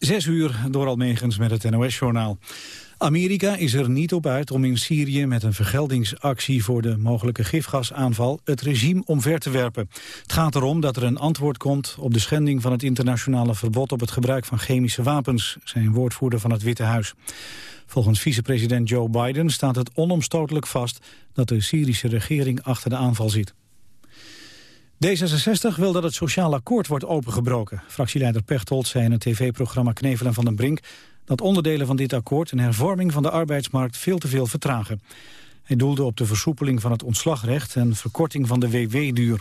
Zes uur door Almegens met het NOS-journaal. Amerika is er niet op uit om in Syrië met een vergeldingsactie voor de mogelijke gifgasaanval het regime omver te werpen. Het gaat erom dat er een antwoord komt op de schending van het internationale verbod op het gebruik van chemische wapens, zei woordvoerder van het Witte Huis. Volgens vicepresident Joe Biden staat het onomstotelijk vast dat de Syrische regering achter de aanval zit. D66 wil dat het sociaal akkoord wordt opengebroken. Fractieleider Pechtold zei in het tv-programma Knevelen van den Brink... dat onderdelen van dit akkoord een hervorming van de arbeidsmarkt veel te veel vertragen. Hij doelde op de versoepeling van het ontslagrecht en verkorting van de WW-duur.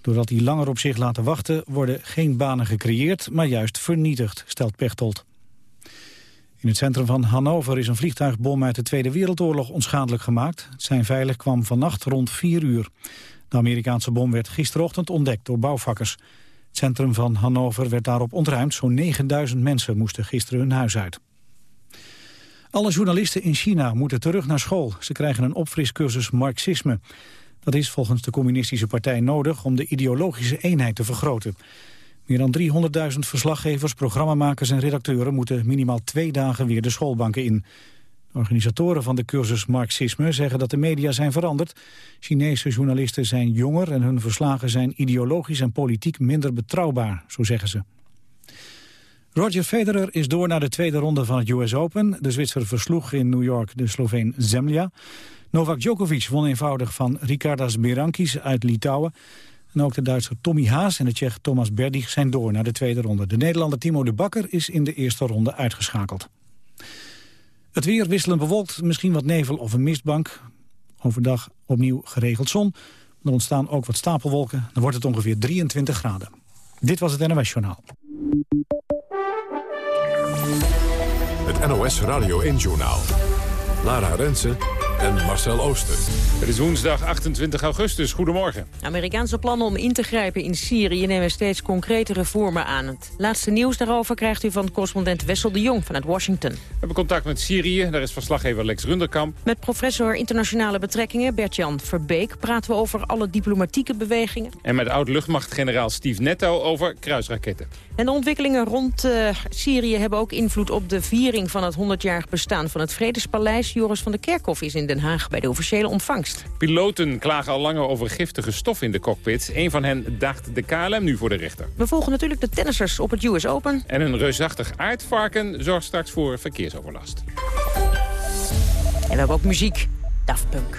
Doordat die langer op zich laten wachten worden geen banen gecreëerd, maar juist vernietigd, stelt Pechtold. In het centrum van Hannover is een vliegtuigbom uit de Tweede Wereldoorlog onschadelijk gemaakt. Het zijn veilig kwam vannacht rond 4 uur. De Amerikaanse bom werd gisterochtend ontdekt door bouwvakkers. Het centrum van Hannover werd daarop ontruimd. Zo'n 9000 mensen moesten gisteren hun huis uit. Alle journalisten in China moeten terug naar school. Ze krijgen een opfriscursus Marxisme. Dat is volgens de communistische partij nodig om de ideologische eenheid te vergroten. Meer dan 300.000 verslaggevers, programmamakers en redacteuren moeten minimaal twee dagen weer de schoolbanken in. Organisatoren van de cursus Marxisme zeggen dat de media zijn veranderd. Chinese journalisten zijn jonger en hun verslagen zijn ideologisch en politiek minder betrouwbaar, zo zeggen ze. Roger Federer is door naar de tweede ronde van het US Open. De Zwitser versloeg in New York de Sloveen Zemlja. Novak Djokovic won eenvoudig van Ricardas Berankis uit Litouwen. En ook de Duitser Tommy Haas en de Tsjech Thomas Berdych zijn door naar de tweede ronde. De Nederlander Timo de Bakker is in de eerste ronde uitgeschakeld. Het weer wisselend bewolkt, misschien wat nevel of een mistbank. Overdag opnieuw geregeld zon. Er ontstaan ook wat stapelwolken. Dan wordt het ongeveer 23 graden. Dit was het NOS Journaal. Het NOS Radio 1 Journaal. Lara Rensen en Marcel Ooster. Het is woensdag 28 augustus. Goedemorgen. Amerikaanse plannen om in te grijpen in Syrië nemen steeds concretere vormen aan. Het laatste nieuws daarover krijgt u van correspondent Wessel de Jong vanuit Washington. We hebben contact met Syrië. Daar is verslaggever Lex Runderkamp. Met professor internationale betrekkingen Bert-Jan Verbeek praten we over alle diplomatieke bewegingen. En met oud-luchtmachtgeneraal Steve Netto over kruisraketten. En de ontwikkelingen rond uh, Syrië hebben ook invloed op de viering van het 100-jarig bestaan van het Vredespaleis. Joris van der Kerkhof is in Den Haag bij de officiële ontvangst. Piloten klagen al langer over giftige stof in de cockpit. Een van hen daagt de KLM nu voor de rechter. We volgen natuurlijk de tennissers op het US Open. En een reusachtig aardvarken zorgt straks voor verkeersoverlast. En we hebben ook muziek. Daft Punk.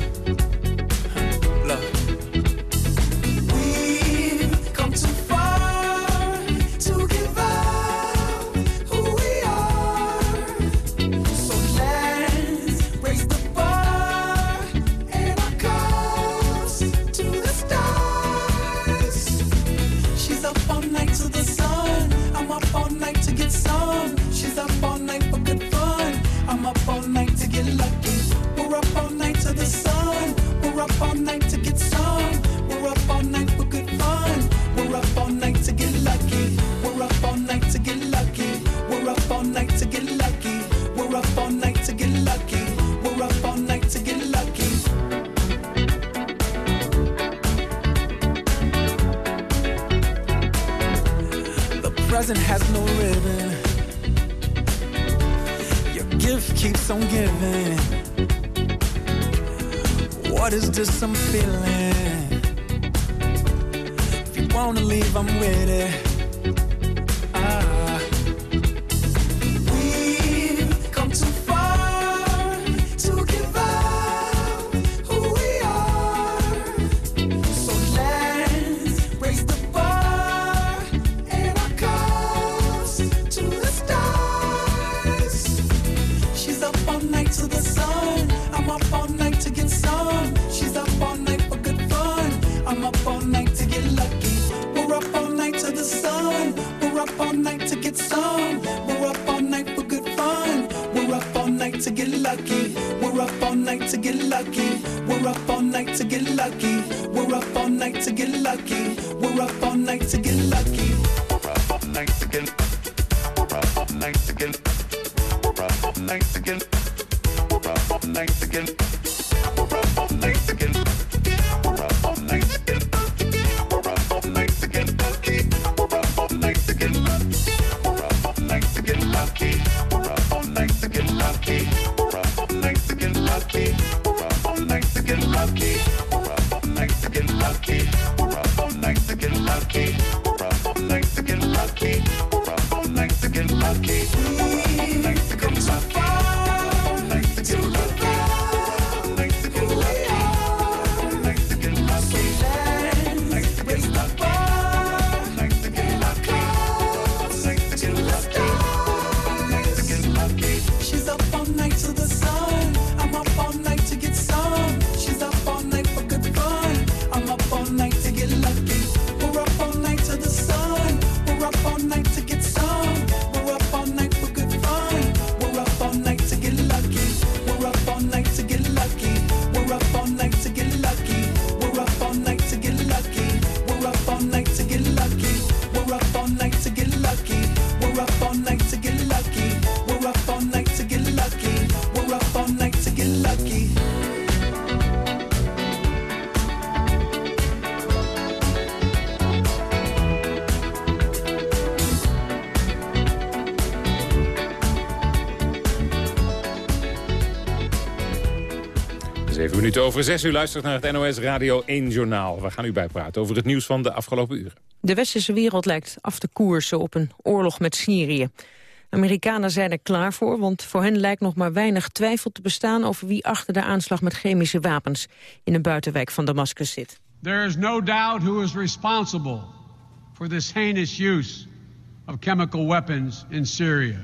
Over zes. U luistert naar het NOS Radio 1 Journaal. We gaan u bijpraten over het nieuws van de afgelopen uren. De westerse wereld lijkt af te koersen op een oorlog met Syrië. Amerikanen zijn er klaar voor, want voor hen lijkt nog maar weinig twijfel te bestaan over wie achter de aanslag met chemische wapens in een buitenwijk van Damascus zit. There is no doubt who is responsible for this heinous use of chemical weapons in Syria.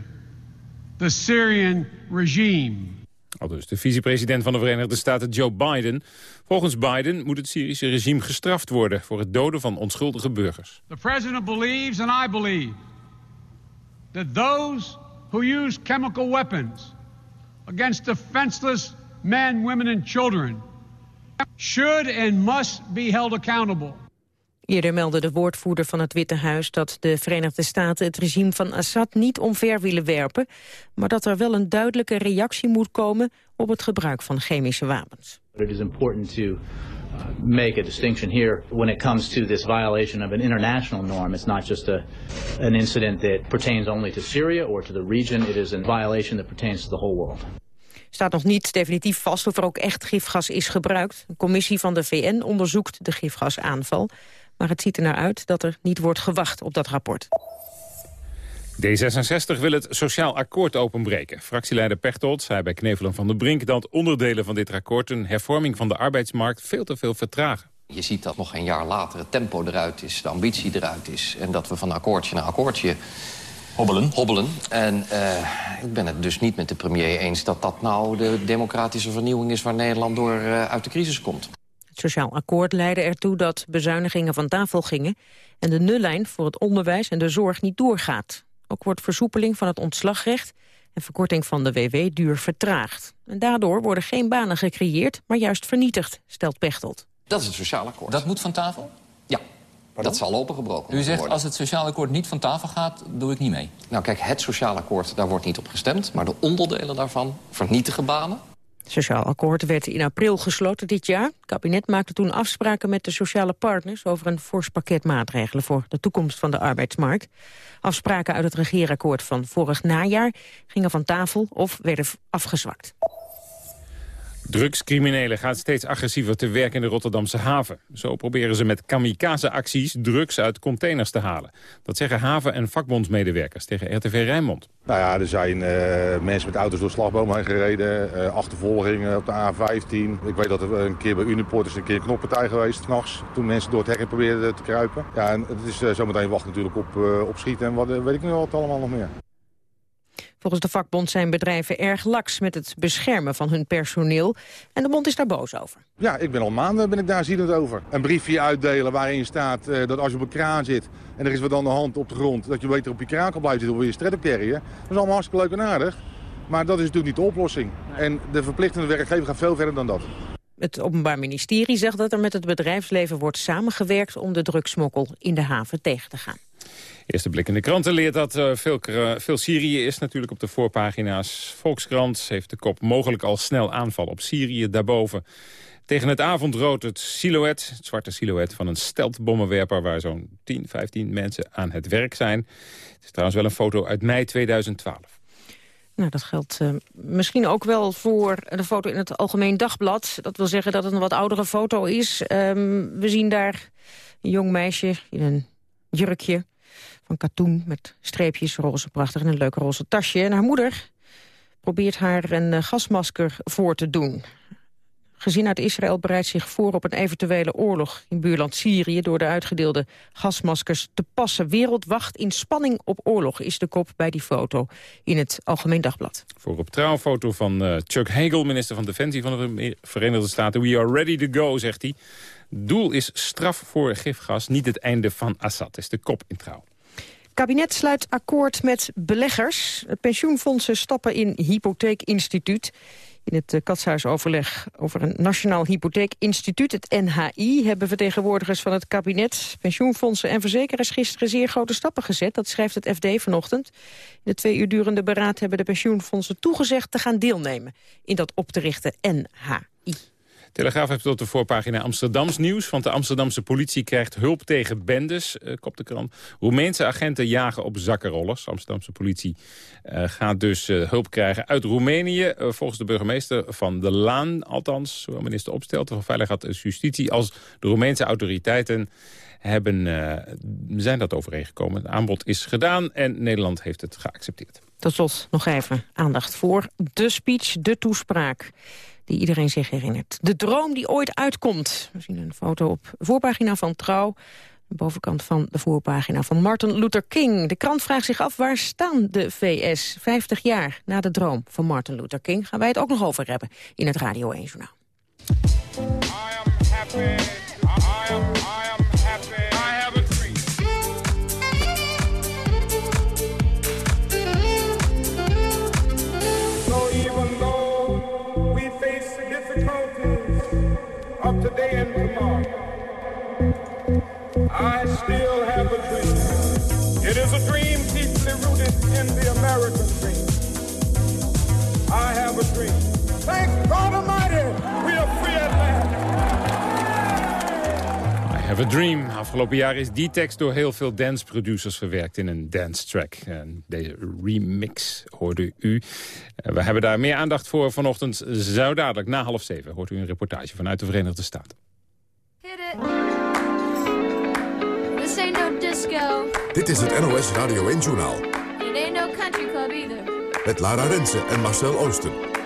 The Syrian regime. Al dus de vicepresident van de Verenigde Staten Joe Biden. Volgens Biden moet het Syrische regime gestraft worden... voor het doden van onschuldige burgers. The president believes, and I believe, that those who use chemical weapons against defenseless men, women, and children should and must be held accountable. Eerder meldde de woordvoerder van het Witte Huis dat de Verenigde Staten het regime van Assad niet omver willen werpen, maar dat er wel een duidelijke reactie moet komen op het gebruik van chemische wapens. It is important to uh, make a distinction here when it comes to this violation of an international norm. It's not just a, an incident that pertains only to Syria or to the region. It is a violation that pertains to the whole world. Staat nog niet definitief vast of er ook echt gifgas is gebruikt. Een commissie van de VN onderzoekt de gifgasaanval. Maar het ziet er naar uit dat er niet wordt gewacht op dat rapport. D66 wil het sociaal akkoord openbreken. Fractieleider Pechtold zei bij Knevelen van der Brink... dat onderdelen van dit akkoord een hervorming van de arbeidsmarkt veel te veel vertragen. Je ziet dat nog een jaar later het tempo eruit is, de ambitie eruit is... en dat we van akkoordje naar akkoordje Hobbelen. hobbelen. En uh, ik ben het dus niet met de premier eens dat dat nou de democratische vernieuwing is... waar Nederland door uh, uit de crisis komt. Het sociaal akkoord leidde ertoe dat bezuinigingen van tafel gingen... en de nullijn voor het onderwijs en de zorg niet doorgaat. Ook wordt versoepeling van het ontslagrecht en verkorting van de WW-duur vertraagd. En daardoor worden geen banen gecreëerd, maar juist vernietigd, stelt Pechtold. Dat is het sociaal akkoord. Dat moet van tafel? Ja, dat zal opengebroken U zegt worden. als het sociaal akkoord niet van tafel gaat, doe ik niet mee. Nou kijk, het sociaal akkoord, daar wordt niet op gestemd... maar de onderdelen daarvan vernietigen banen. Het sociaal akkoord werd in april gesloten dit jaar. Het kabinet maakte toen afspraken met de sociale partners... over een fors pakket maatregelen voor de toekomst van de arbeidsmarkt. Afspraken uit het regeerakkoord van vorig najaar gingen van tafel of werden afgezwakt. Drugscriminelen gaan steeds agressiever te werk in de Rotterdamse haven. Zo proberen ze met kamikaze-acties drugs uit containers te halen. Dat zeggen haven- en vakbondsmedewerkers tegen RTV Rijnmond. Nou ja, er zijn uh, mensen met auto's door slagbomen heen gereden. Uh, achtervolging op de A15. Ik weet dat er een keer bij Uniport is een keer een knoppartij geweest, s'nachts. Toen mensen door het hek probeerden te kruipen. Ja, en het is uh, zometeen wachten natuurlijk op, op schieten en wat weet ik nu wat allemaal nog meer. Volgens de vakbond zijn bedrijven erg laks met het beschermen van hun personeel. En de bond is daar boos over. Ja, ik ben al maanden ben ik daar zielend over. Een briefje uitdelen waarin staat uh, dat als je op een kraan zit... en er is wat aan de hand op de grond... dat je beter op je kraan kan blijven zitten of je stretto carriën. Dat is allemaal hartstikke leuk en aardig. Maar dat is natuurlijk niet de oplossing. En de verplichtende werkgever gaat veel verder dan dat. Het Openbaar Ministerie zegt dat er met het bedrijfsleven wordt samengewerkt om de drugsmokkel in de haven tegen te gaan. Eerste blik in de kranten leert dat uh, veel, veel Syrië is natuurlijk op de voorpagina's. Volkskrant heeft de kop mogelijk al snel aanval op Syrië daarboven. Tegen het avondrood het silhouet, het zwarte silhouet van een steltbommenwerper... waar zo'n 10, 15 mensen aan het werk zijn. Het is trouwens wel een foto uit mei 2012. Nou, dat geldt uh, misschien ook wel voor de foto in het Algemeen Dagblad. Dat wil zeggen dat het een wat oudere foto is. Um, we zien daar een jong meisje in een jurkje van katoen... met streepjes, roze prachtig en een leuk roze tasje. En haar moeder probeert haar een uh, gasmasker voor te doen. Gezin uit Israël bereidt zich voor op een eventuele oorlog in buurland Syrië... door de uitgedeelde gasmaskers te passen. Wereld wacht in spanning op oorlog, is de kop bij die foto in het Algemeen Dagblad. Voor op trouwfoto van uh, Chuck Hagel, minister van Defensie van de Verenigde Staten. We are ready to go, zegt hij. Doel is straf voor gifgas, niet het einde van Assad, is de kop in trouw. Kabinet sluit akkoord met beleggers. Pensioenfondsen stappen in hypotheekinstituut. In het eh, katshuisoverleg over een Nationaal Hypotheekinstituut, het NHI... hebben vertegenwoordigers van het kabinet, pensioenfondsen en verzekeraars... gisteren zeer grote stappen gezet. Dat schrijft het FD vanochtend. In de twee uur durende beraad hebben de pensioenfondsen toegezegd... te gaan deelnemen in dat op te richten NHI. Telegraaf heeft op de voorpagina Amsterdams nieuws. Want de Amsterdamse politie krijgt hulp tegen bendes, uh, kop de krant. Roemeense agenten jagen op zakkenrollers. Amsterdamse politie uh, gaat dus uh, hulp krijgen uit Roemenië. volgens de burgemeester van de Laan, althans, zowel minister Opstelten van Veiligheid en Justitie... als de Roemeense autoriteiten hebben, zijn dat overeengekomen. Het aanbod is gedaan en Nederland heeft het geaccepteerd. Tot slot nog even aandacht voor de speech, de toespraak die iedereen zich herinnert. De droom die ooit uitkomt. We zien een foto op de voorpagina van Trouw. De bovenkant van de voorpagina van Martin Luther King. De krant vraagt zich af waar staan de VS 50 jaar na de droom van Martin Luther King. Gaan wij het ook nog over hebben in het Radio 1 Journaal. I still have a dream. It is a dream deeply rooted in the American dream. I have a dream. Thank God Almighty, we are free at last. I have a dream. Afgelopen jaar is die tekst door heel veel dance producers verwerkt in een dance track. En deze remix hoorde u. Eh, we hebben daar meer aandacht voor vanochtend. Zou dadelijk na half zeven hoort u een reportage vanuit de Verenigde Staten. Dit is het NOS Radio 1 Journaal. It ain't no country club either. Met Lara Rensen en Marcel Oosten.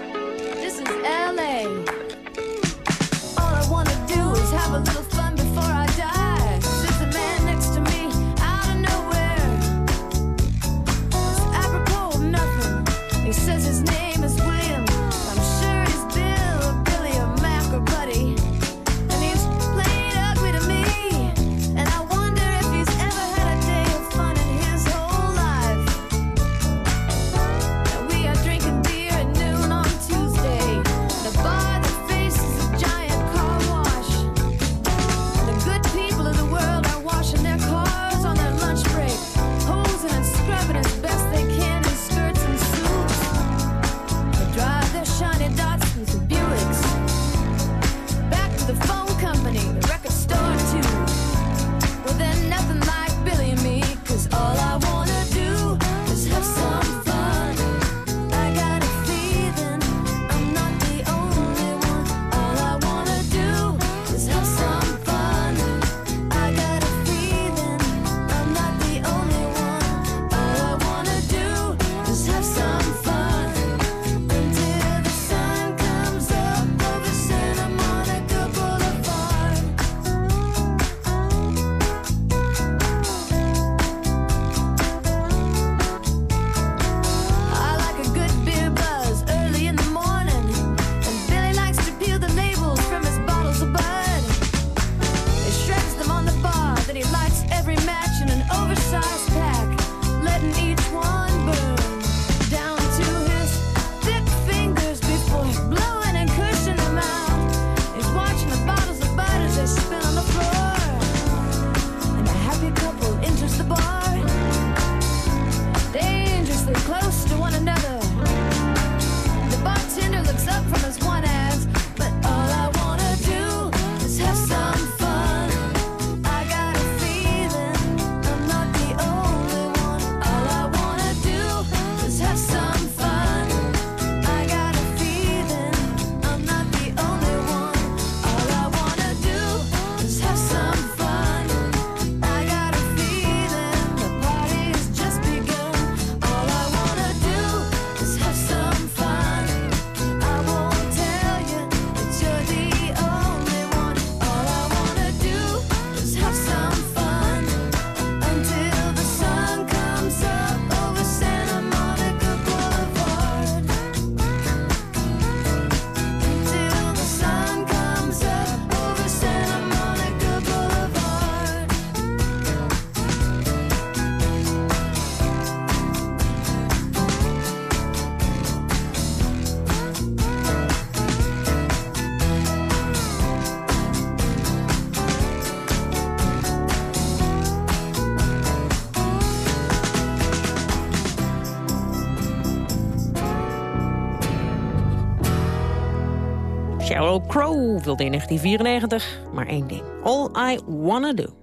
Sheryl Crow wilde in 1994 maar één ding. All I Wanna Do.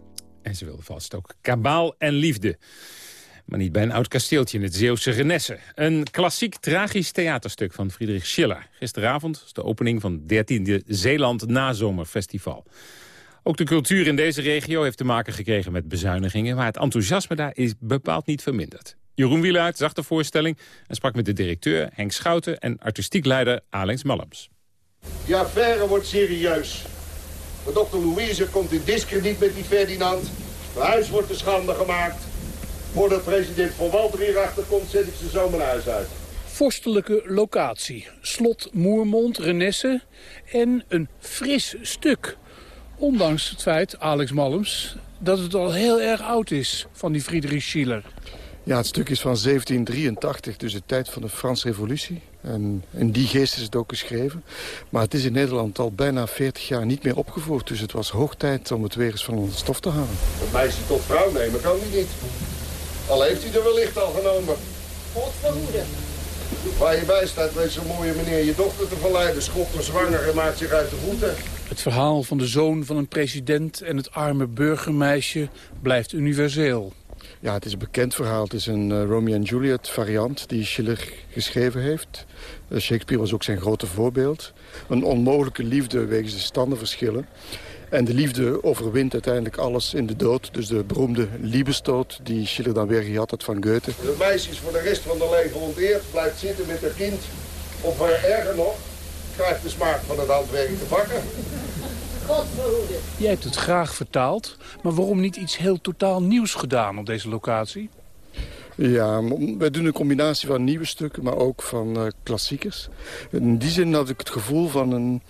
En ze wilde vast ook kabaal en liefde. Maar niet bij een oud kasteeltje in het Zeeuwse Renesse. Een klassiek tragisch theaterstuk van Friedrich Schiller. Gisteravond is de opening van het 13e Zeeland Nazomerfestival. Ook de cultuur in deze regio heeft te maken gekregen met bezuinigingen... maar het enthousiasme daar is bepaald niet verminderd. Jeroen Wielaert zag de voorstelling en sprak met de directeur Henk Schouten... en artistiek leider Alex Malms. Die affaire wordt serieus. Maar dokter Louise komt in discrediet met die Ferdinand. Mijn huis wordt te schande gemaakt. Voordat president Van Walter hierachter komt, zet ik ze zo mijn huis uit. Vorstelijke locatie, slot Moermond, Renesse en een fris stuk. Ondanks het feit, Alex Malms, dat het al heel erg oud is van die Friedrich Schiller. Ja, het stuk is van 1783, dus de tijd van de Franse revolutie. En in die geest is het ook geschreven. Maar het is in Nederland al bijna 40 jaar niet meer opgevoerd. Dus het was hoog tijd om het weer eens van ons stof te halen. Een meisje tot vrouw nemen kan hij niet. Al heeft hij er wellicht al genomen. God verhoede. Waar je bij staat, weet zo'n mooie meneer je dochter te verleiden. Schopt hem zwanger en maakt zich uit de voeten. Het verhaal van de zoon van een president en het arme burgermeisje blijft universeel. Ja, het is een bekend verhaal. Het is een uh, Romeo en Juliet variant die Schiller geschreven heeft. Uh, Shakespeare was ook zijn grote voorbeeld. Een onmogelijke liefde wegens de standenverschillen. En de liefde overwint uiteindelijk alles in de dood. Dus de beroemde liebesdood die Schiller dan weer gehad had van Goethe. De meisje is voor de rest van haar leven onteerd. Blijft zitten met haar kind. Of erger nog, krijgt de smaak van het handwerk te bakken. God verhoede. Jij hebt het graag vertaald, maar waarom niet iets heel totaal nieuws gedaan op deze locatie? Ja, wij doen een combinatie van nieuwe stukken, maar ook van uh, klassiekers. In die zin had ik het gevoel van een,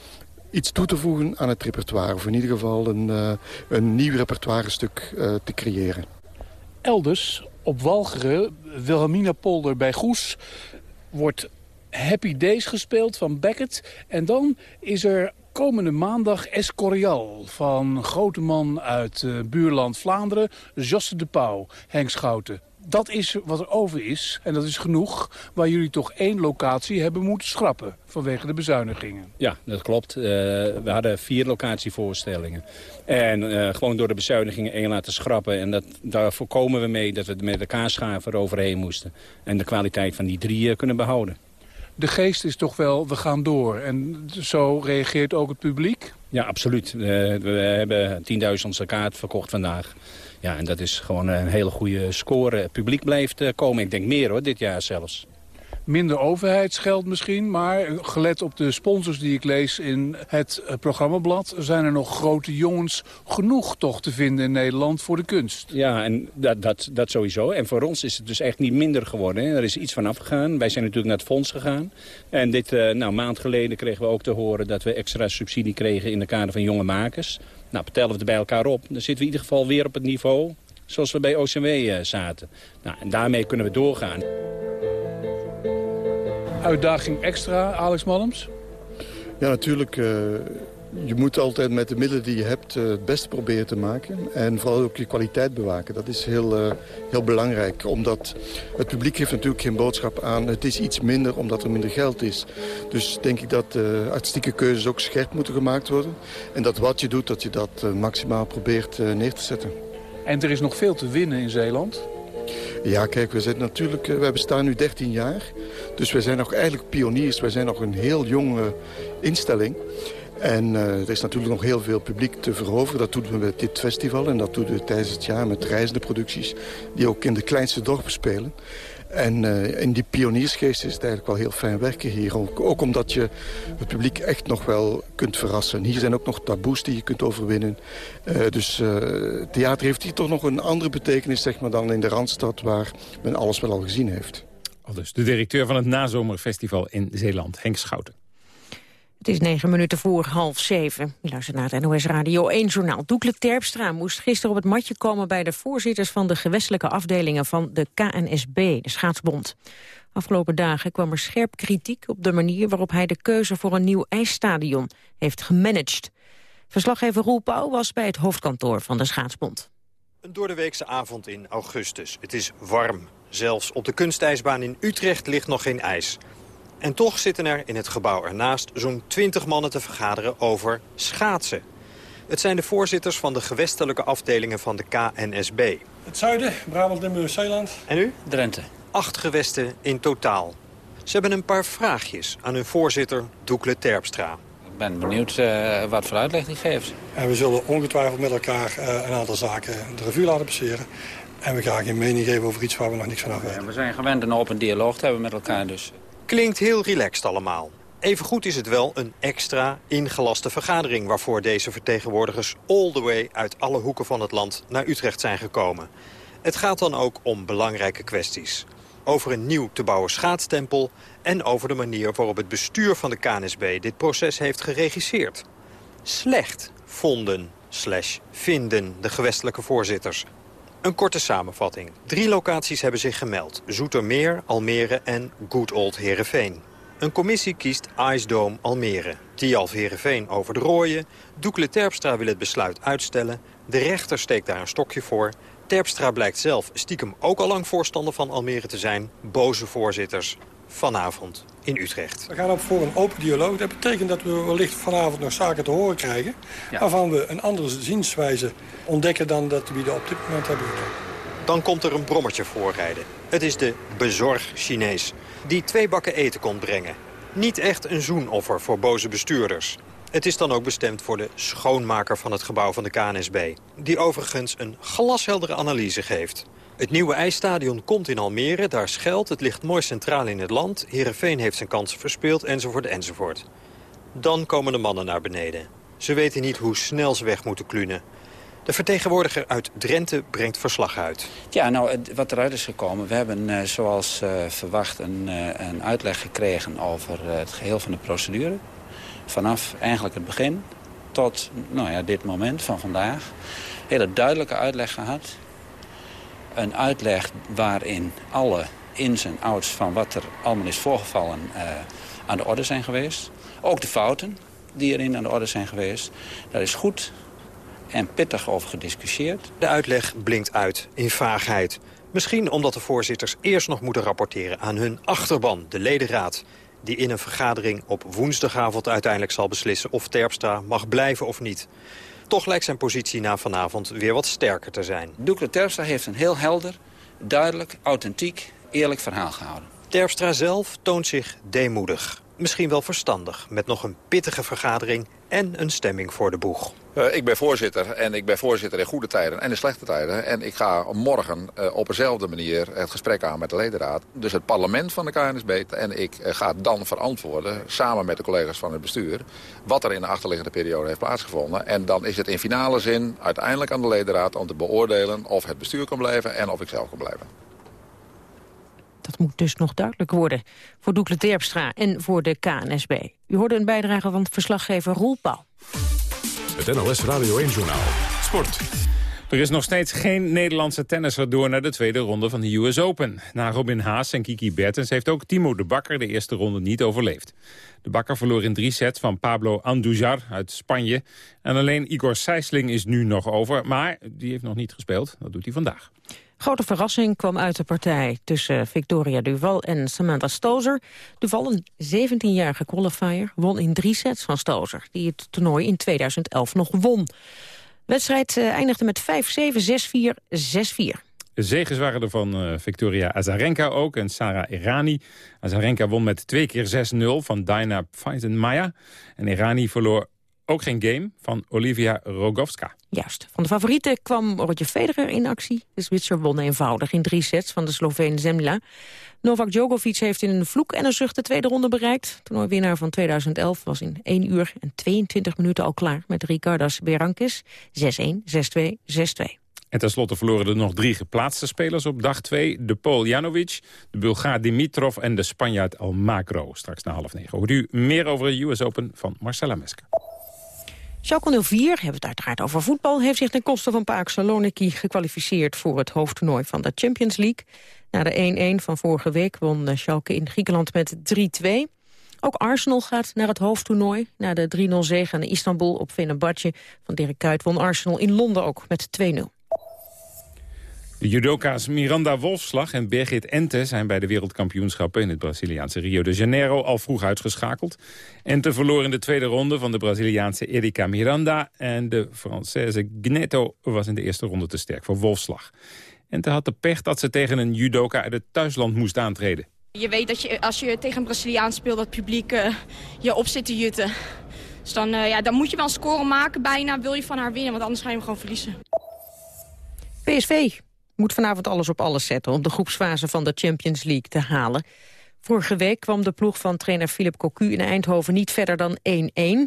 iets toe te voegen aan het repertoire. Of in ieder geval een, uh, een nieuw repertoirestuk uh, te creëren. Elders, op Walcheren, Wilhelmina Polder bij Goes... wordt Happy Days gespeeld van Beckett. En dan is er komende maandag Escorial van grote man uit uh, buurland Vlaanderen, Josse de Pauw, Henk Schouten. Dat is wat er over is, en dat is genoeg, waar jullie toch één locatie hebben moeten schrappen vanwege de bezuinigingen. Ja, dat klopt. Uh, we hadden vier locatievoorstellingen. En uh, gewoon door de bezuinigingen één laten schrappen. En dat, daar voorkomen we mee dat we met de kaasschaven eroverheen moesten. En de kwaliteit van die drie kunnen behouden de geest is toch wel, we gaan door. En zo reageert ook het publiek? Ja, absoluut. Uh, we hebben 10.000 kaart verkocht vandaag. Ja, en dat is gewoon een hele goede score. Het publiek blijft uh, komen. Ik denk meer hoor, dit jaar zelfs. Minder overheidsgeld misschien, maar gelet op de sponsors die ik lees in het programmablad... zijn er nog grote jongens genoeg toch te vinden in Nederland voor de kunst. Ja, en dat, dat, dat sowieso. En voor ons is het dus echt niet minder geworden. Hè. Er is iets van afgegaan. Wij zijn natuurlijk naar het fonds gegaan. En dit, uh, nou, maand geleden kregen we ook te horen dat we extra subsidie kregen in de kader van jonge makers. Nou, vertellen we het bij elkaar op. Dan zitten we in ieder geval weer op het niveau zoals we bij OCW uh, zaten. Nou, en daarmee kunnen we doorgaan uitdaging extra, Alex Malms? Ja, natuurlijk. Uh, je moet altijd met de middelen die je hebt uh, het beste proberen te maken. En vooral ook je kwaliteit bewaken. Dat is heel, uh, heel belangrijk. Omdat het publiek heeft natuurlijk geen boodschap aan. Het is iets minder omdat er minder geld is. Dus denk ik dat artistieke keuzes ook scherp moeten gemaakt worden. En dat wat je doet, dat je dat maximaal probeert neer te zetten. En er is nog veel te winnen in Zeeland? Ja, kijk, we zijn natuurlijk, wij bestaan nu 13 jaar. Dus wij zijn nog eigenlijk pioniers. Wij zijn nog een heel jonge instelling. En uh, er is natuurlijk nog heel veel publiek te veroveren. Dat doen we met dit festival en dat doen we tijdens het jaar met reizende producties... die ook in de kleinste dorpen spelen. En uh, in die pioniersgeest is het eigenlijk wel heel fijn werken hier. Ook, omdat je het publiek echt nog wel kunt verrassen. Hier zijn ook nog taboes die je kunt overwinnen. Uh, dus uh, theater heeft hier toch nog een andere betekenis zeg maar, dan in de Randstad... waar men alles wel al gezien heeft. Al dus de directeur van het Nazomerfestival in Zeeland, Henk Schouten. Het is negen minuten voor half zeven. Je luistert naar het NOS Radio 1 journaal. Doekle Terpstra moest gisteren op het matje komen... bij de voorzitters van de gewestelijke afdelingen van de KNSB, de schaatsbond. Afgelopen dagen kwam er scherp kritiek op de manier... waarop hij de keuze voor een nieuw ijsstadion heeft gemanaged. Verslaggever Roel Pauw was bij het hoofdkantoor van de schaatsbond. Een doordeweekse avond in augustus. Het is warm. Zelfs op de kunstijsbaan in Utrecht ligt nog geen ijs. En toch zitten er in het gebouw ernaast zo'n 20 mannen te vergaderen over schaatsen. Het zijn de voorzitters van de gewestelijke afdelingen van de KNSB. Het zuiden, Brabant, Limburg, Zeeland. En u? Drenthe. Acht gewesten in totaal. Ze hebben een paar vraagjes aan hun voorzitter Doekle Terpstra. Ik ben benieuwd eh, wat voor uitleg die geeft. En we zullen ongetwijfeld met elkaar eh, een aantal zaken de revue laten passeren. En we gaan geen mening geven over iets waar we nog niks van af weten. We zijn gewend een open dialoog te hebben met elkaar dus. Klinkt heel relaxed allemaal. Evengoed is het wel een extra ingelaste vergadering... waarvoor deze vertegenwoordigers all the way uit alle hoeken van het land naar Utrecht zijn gekomen. Het gaat dan ook om belangrijke kwesties. Over een nieuw te bouwen schaatstempel... en over de manier waarop het bestuur van de KNSB dit proces heeft geregisseerd. Slecht vonden slash vinden de gewestelijke voorzitters. Een korte samenvatting. Drie locaties hebben zich gemeld. Zoetermeer, Almere en Good Old Heerenveen. Een commissie kiest Ice Almere. Tialf Heerenveen over de rooien. Doekle Terpstra wil het besluit uitstellen. De rechter steekt daar een stokje voor. Terpstra blijkt zelf stiekem ook al lang voorstander van Almere te zijn. Boze voorzitters. Vanavond in Utrecht. We gaan op voor een open dialoog. Dat betekent dat we wellicht vanavond nog zaken te horen krijgen... waarvan we een andere zienswijze ontdekken dan dat we op dit moment hebben gedaan. Dan komt er een brommertje voorrijden. Het is de bezorg Chinees, die twee bakken eten kon brengen. Niet echt een zoenoffer voor boze bestuurders. Het is dan ook bestemd voor de schoonmaker van het gebouw van de KNSB... die overigens een glasheldere analyse geeft. Het nieuwe ijsstadion komt in Almere, daar schuilt. Het ligt mooi centraal in het land. Heerenveen heeft zijn kansen verspeeld, enzovoort, enzovoort. Dan komen de mannen naar beneden. Ze weten niet hoe snel ze weg moeten klunen. De vertegenwoordiger uit Drenthe brengt verslag uit. Ja, nou, wat eruit is gekomen... we hebben eh, zoals eh, verwacht een, eh, een uitleg gekregen over het geheel van de procedure. Vanaf eigenlijk het begin tot nou ja, dit moment van vandaag. Hele duidelijke uitleg gehad. Een uitleg waarin alle ins en outs van wat er allemaal is voorgevallen eh, aan de orde zijn geweest. Ook de fouten die erin aan de orde zijn geweest. Daar is goed en pittig over gediscussieerd. De uitleg blinkt uit in vaagheid. Misschien omdat de voorzitters eerst nog moeten rapporteren aan hun achterban, de ledenraad. Die in een vergadering op woensdagavond uiteindelijk zal beslissen of Terpstra mag blijven of niet. Toch lijkt zijn positie na vanavond weer wat sterker te zijn. Doekle Terpstra heeft een heel helder, duidelijk, authentiek, eerlijk verhaal gehouden. Terpstra zelf toont zich deemoedig. Misschien wel verstandig, met nog een pittige vergadering en een stemming voor de boeg. Eh, ik ben voorzitter en ik ben voorzitter in goede tijden en in slechte tijden. En ik ga morgen eh, op dezelfde manier het gesprek aan met de ledenraad. Dus het parlement van de KNSB. En ik eh, ga dan verantwoorden, samen met de collega's van het bestuur... wat er in de achterliggende periode heeft plaatsgevonden. En dan is het in finale zin uiteindelijk aan de ledenraad om te beoordelen... of het bestuur kan blijven en of ik zelf kan blijven. Dat moet dus nog duidelijk worden voor Doekle Terpstra en voor de KNSB. U hoorde een bijdrage van verslaggever Roel. Het NOS Radio 1-journaal. Sport. Er is nog steeds geen Nederlandse tennisser door naar de tweede ronde van de US Open. Na Robin Haas en Kiki Bertens heeft ook Timo de Bakker de eerste ronde niet overleefd. De Bakker verloor in drie sets van Pablo Andujar uit Spanje. En alleen Igor Sijsling is nu nog over, maar die heeft nog niet gespeeld. Dat doet hij vandaag. Grote verrassing kwam uit de partij tussen Victoria Duval en Samantha Stozer. Duval, een 17-jarige qualifier, won in drie sets van Stozer... die het toernooi in 2011 nog won. De wedstrijd eh, eindigde met 5-7, 6-4, 6-4. De zegens waren er van eh, Victoria Azarenka ook en Sarah Irani. Azarenka won met twee keer 6-0 van Dina Maya. En Irani verloor ook geen game van Olivia Rogovska. Juist. Van de favorieten kwam Roger Federer in actie. De Zwitser won eenvoudig in drie sets van de Sloveen Zemla. Novak Djokovic heeft in een vloek en een zucht de tweede ronde bereikt. Toernooiwinnaar van 2011 was in 1 uur en 22 minuten al klaar met Ricardas Berankis. 6-1, 6-2, 6-2. En tenslotte verloren er nog drie geplaatste spelers op dag 2. De Pool Janovic, de Bulgaar Dimitrov en de Spanjaard Almagro. Straks na half negen hoort u meer over de US Open van Marcella Mesker. Schalke 04, hebben we het uiteraard over voetbal... heeft zich ten koste van Paak Saloniki gekwalificeerd... voor het hoofdtoernooi van de Champions League. Na de 1-1 van vorige week won Schalke in Griekenland met 3-2. Ook Arsenal gaat naar het hoofdtoernooi. Na de 3-0 zege aan Istanbul op Fenerbahce van Dirk Kuyt... won Arsenal in Londen ook met 2-0. De judoka's Miranda Wolfslag en Birgit Ente zijn bij de wereldkampioenschappen in het Braziliaanse Rio de Janeiro al vroeg uitgeschakeld. Ente verloor in de tweede ronde van de Braziliaanse Erika Miranda en de Française Gnetto was in de eerste ronde te sterk voor Wolfslag. Ente had de pech dat ze tegen een judoka uit het thuisland moest aantreden. Je weet dat je, als je tegen een Braziliaan speelt, dat publiek eh, je op zit te jutten. Dus dan, eh, ja, dan moet je wel een score maken bijna, wil je van haar winnen, want anders ga je hem gewoon verliezen. PSV moet vanavond alles op alles zetten om de groepsfase van de Champions League te halen. Vorige week kwam de ploeg van trainer Philip Cocu in Eindhoven niet verder dan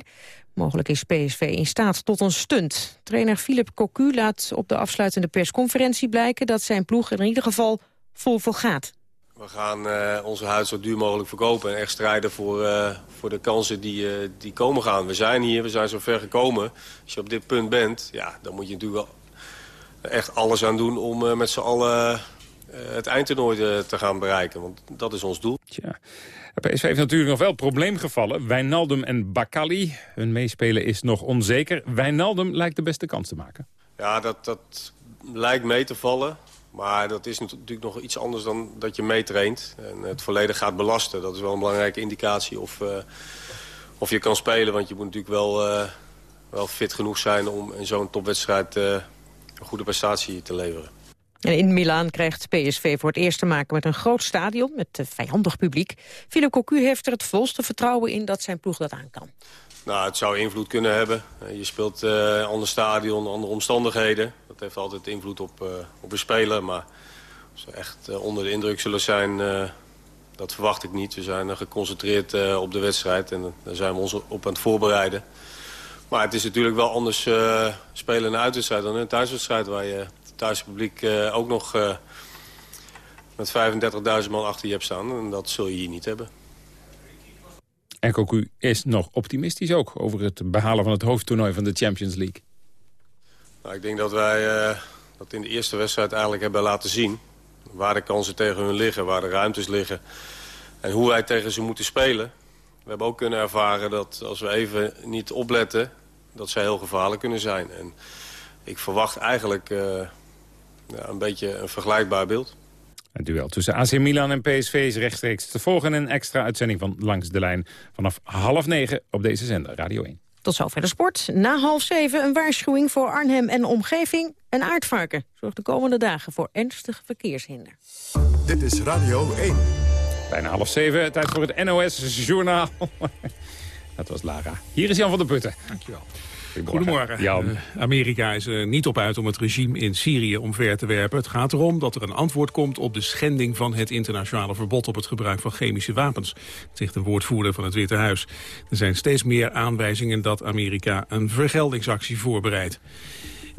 1-1. Mogelijk is PSV in staat tot een stunt. Trainer Philip Cocu laat op de afsluitende persconferentie blijken... dat zijn ploeg in ieder geval vol voor gaat. We gaan uh, onze huid zo duur mogelijk verkopen en echt strijden voor, uh, voor de kansen die, uh, die komen gaan. We zijn hier, we zijn zo ver gekomen. Als je op dit punt bent, ja, dan moet je natuurlijk wel echt alles aan doen... om met z'n allen het eindtoernooi te gaan bereiken. Want dat is ons doel. Tja. PSV heeft natuurlijk nog wel probleemgevallen. Wijnaldum en Bakali. Hun meespelen is nog onzeker. Wijnaldum lijkt de beste kans te maken. Ja, dat, dat lijkt mee te vallen. Maar dat is natuurlijk nog iets anders dan dat je meetraint. En het volledig gaat belasten. Dat is wel een belangrijke indicatie of, uh, of je kan spelen. Want je moet natuurlijk wel, uh, wel fit genoeg zijn om in zo'n topwedstrijd uh, een goede prestatie te leveren. En in Milaan krijgt PSV voor het eerst te maken met een groot stadion met vijandig publiek. Philip Cocu heeft er het volste vertrouwen in dat zijn ploeg dat aan kan. Nou, het zou invloed kunnen hebben. Je speelt uh, een ander stadion, andere omstandigheden. Dat heeft altijd invloed op, uh, op een speler. Maar als ze echt uh, onder de indruk zullen zijn, dat verwacht ik niet. We zijn geconcentreerd op de wedstrijd en daar zijn we ons op aan het voorbereiden. Maar het is natuurlijk wel anders spelen in een uitwedstrijd dan in een thuiswedstrijd... waar je het thuispubliek ook nog met 35.000 man achter je hebt staan. En dat zul je hier niet hebben. En Cocu is nog optimistisch ook over het behalen van het hoofdtoernooi van de Champions League. Nou, ik denk dat wij uh, dat in de eerste wedstrijd eigenlijk hebben laten zien... waar de kansen tegen hun liggen, waar de ruimtes liggen... en hoe wij tegen ze moeten spelen. We hebben ook kunnen ervaren dat als we even niet opletten... dat zij heel gevaarlijk kunnen zijn. En ik verwacht eigenlijk uh, ja, een beetje een vergelijkbaar beeld. Een duel tussen AC Milan en PSV is rechtstreeks te volgen. Een extra uitzending van Langs de Lijn vanaf half negen op deze zender, Radio 1. Tot zover de sport. Na half zeven een waarschuwing voor Arnhem en omgeving. Een aardvarken zorgt de komende dagen voor ernstig verkeershinder. Dit is Radio 1. Bijna half zeven, tijd voor het NOS-journaal. Dat was Lara. Hier is Jan van der Putten. Dankjewel. Goedemorgen. Jan. Uh, Amerika is er niet op uit om het regime in Syrië omver te werpen. Het gaat erom dat er een antwoord komt op de schending van het internationale verbod op het gebruik van chemische wapens. zegt een woordvoerder van het Witte Huis. Er zijn steeds meer aanwijzingen dat Amerika een vergeldingsactie voorbereidt.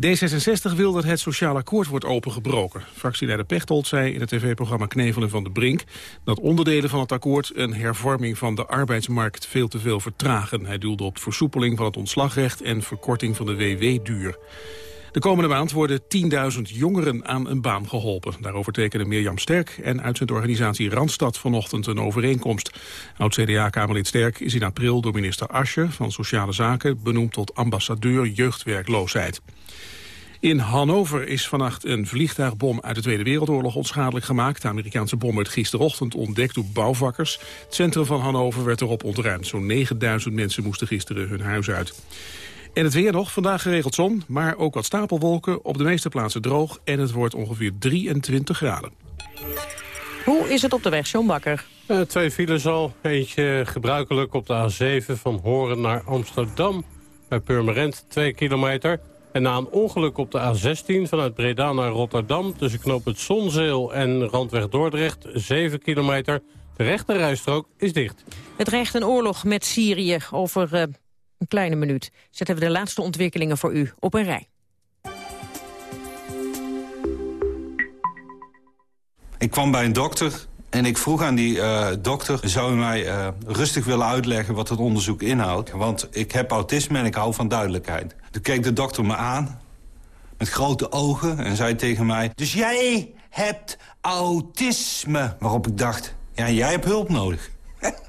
D66 wil dat het sociaal akkoord wordt opengebroken. Fractieleider Pechtold zei in het tv-programma Knevelen van de Brink... dat onderdelen van het akkoord een hervorming van de arbeidsmarkt veel te veel vertragen. Hij doelde op versoepeling van het ontslagrecht en verkorting van de WW-duur. De komende maand worden 10.000 jongeren aan een baan geholpen. Daarover tekenen Mirjam Sterk en uitzendorganisatie Randstad vanochtend een overeenkomst. Oud-CDA-Kamerlid Sterk is in april door minister Ascher van Sociale Zaken benoemd tot ambassadeur jeugdwerkloosheid. In Hannover is vannacht een vliegtuigbom uit de Tweede Wereldoorlog onschadelijk gemaakt. De Amerikaanse bom werd gisterochtend ontdekt door bouwvakkers. Het centrum van Hannover werd erop ontruimd. Zo'n 9000 mensen moesten gisteren hun huis uit. En het weer nog, vandaag geregeld zon, maar ook wat stapelwolken. Op de meeste plaatsen droog en het wordt ongeveer 23 graden. Hoe is het op de weg, John Bakker? Uh, twee files al. Eentje gebruikelijk op de A7 van Horen naar Amsterdam. Bij Purmerend 2 kilometer. En na een ongeluk op de A16 vanuit Breda naar Rotterdam... tussen knoop het Zonzeel en Randweg Dordrecht, 7 kilometer. De rechterrijstrook is dicht. Het dreigt een oorlog met Syrië. Over uh, een kleine minuut zetten we de laatste ontwikkelingen voor u op een rij. Ik kwam bij een dokter en ik vroeg aan die uh, dokter... zou u mij uh, rustig willen uitleggen wat het onderzoek inhoudt? Want ik heb autisme en ik hou van duidelijkheid. Toen keek de dokter me aan, met grote ogen, en zei tegen mij... Dus jij hebt autisme. Waarop ik dacht, ja, jij hebt hulp nodig.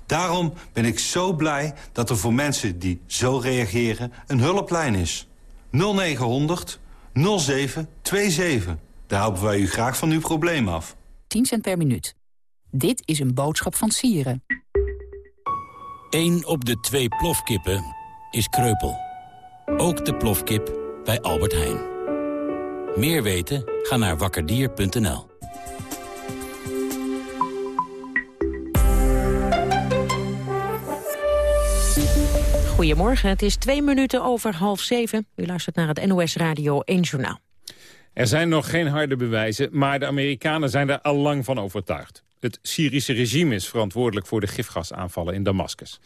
Daarom ben ik zo blij dat er voor mensen die zo reageren... een hulplijn is. 0900 0727. Daar helpen wij u graag van uw probleem af. 10 cent per minuut. Dit is een boodschap van Sieren. 1 op de twee plofkippen is kreupel. Ook de plofkip bij Albert Heijn. Meer weten? Ga naar wakkerdier.nl. Goedemorgen, het is twee minuten over half zeven. U luistert naar het NOS Radio 1 Journaal. Er zijn nog geen harde bewijzen, maar de Amerikanen zijn er al lang van overtuigd. Het Syrische regime is verantwoordelijk voor de gifgasaanvallen in Damascus.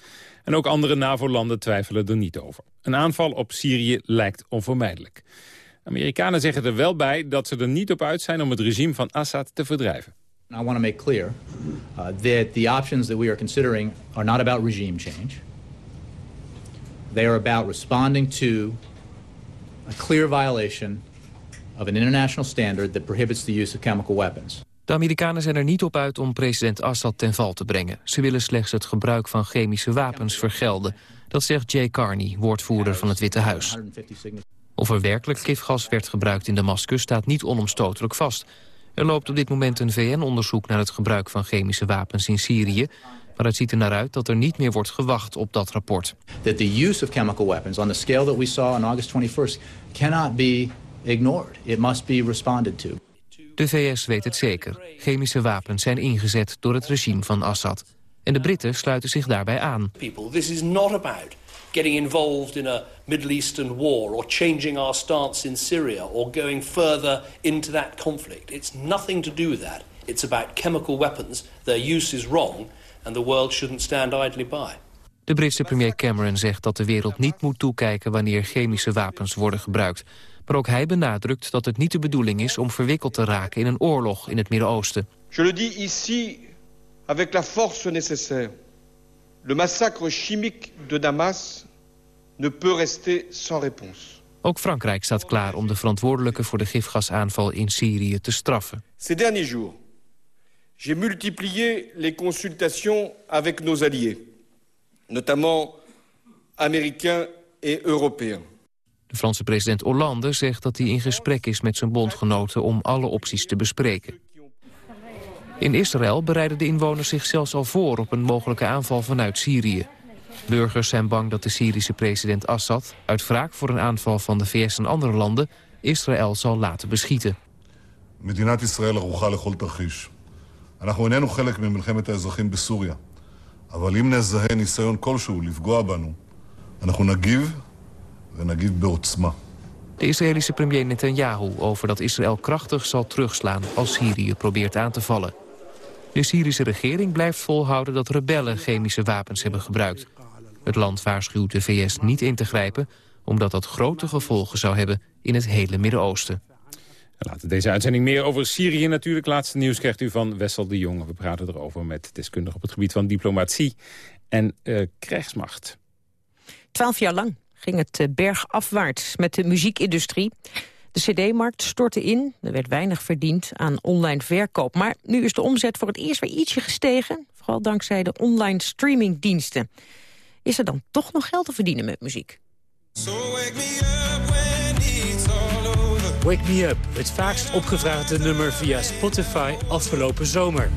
En ook andere NAVO-landen twijfelen er niet over. Een aanval op Syrië lijkt onvermijdelijk. Amerikanen zeggen er wel bij dat ze er niet op uit zijn om het regime van Assad te verdrijven. I want to make clear uh, that the options that we are considering are not about regime change. They are about responding to a clear violation of an international standard that prohibits the use of chemical weapons. De Amerikanen zijn er niet op uit om president Assad ten val te brengen. Ze willen slechts het gebruik van chemische wapens vergelden. Dat zegt Jay Carney, woordvoerder van het Witte Huis. Of er werkelijk gifgas werd gebruikt in Damascus staat niet onomstotelijk vast. Er loopt op dit moment een VN-onderzoek naar het gebruik van chemische wapens in Syrië. Maar het ziet er naar uit dat er niet meer wordt gewacht op dat rapport. That the use of chemical weapons on the scale that we saw on August 21st cannot be ignored. It must be responded to. De VS weet het zeker. Chemische wapens zijn ingezet door het regime van Assad. En de Britten sluiten zich daarbij aan. people. This is not about getting involved in a Middle Eastern war or changing our stance in Syria or going further into that conflict. It's nothing to do with that. It's about chemical weapons. Their use is wrong and the world shouldn't stand idly by. De Britse premier Cameron zegt dat de wereld niet moet toekijken wanneer chemische wapens worden gebruikt. Maar ook hij benadrukt dat het niet de bedoeling is om verwikkeld te raken in een oorlog in het Midden-Oosten. Je le dis ici avec la force nécessaire. Le massacre chimique de Damas ne peut rester sans réponse. Ook Frankrijk staat klaar om de verantwoordelijke voor de gifgasaanval in Syrië te straffen. Ces derniers jours, J'ai multiplié les consultations avec nos alliés, notamment américains et européens. De Franse president Hollande zegt dat hij in gesprek is met zijn bondgenoten om alle opties te bespreken. In Israël bereiden de inwoners zich zelfs al voor op een mogelijke aanval vanuit Syrië. Burgers zijn bang dat de Syrische president Assad, uit wraak voor een aanval van de VS en andere landen, Israël zal laten beschieten. Israël אנחנו איננו חלק ממלחמת האזרחים בסוריה, אבל אם נזהה ניסיון כלשהו לפגוע בנו, אנחנו נגיב ונגיב בעוצמה. De Israëlische premier Netanyahu over dat Israël krachtig zal terugslaan als Syrië probeert aan te vallen. De Syrische regering blijft volhouden dat rebellen chemische wapens hebben gebruikt. Het land waarschuwt de VS niet in te grijpen... omdat dat grote gevolgen zou hebben in het hele Midden-Oosten. Later deze uitzending meer over Syrië natuurlijk. Laatste nieuws krijgt u van Wessel de Jong. We praten erover met deskundigen op het gebied van diplomatie en uh, krijgsmacht. Twaalf jaar lang ging het eh, bergafwaarts met de muziekindustrie. De cd-markt stortte in, er werd weinig verdiend aan online verkoop. Maar nu is de omzet voor het eerst weer ietsje gestegen. Vooral dankzij de online streamingdiensten. Is er dan toch nog geld te verdienen met muziek? Wake Me Up, het vaakst opgevraagde nummer via Spotify afgelopen zomer.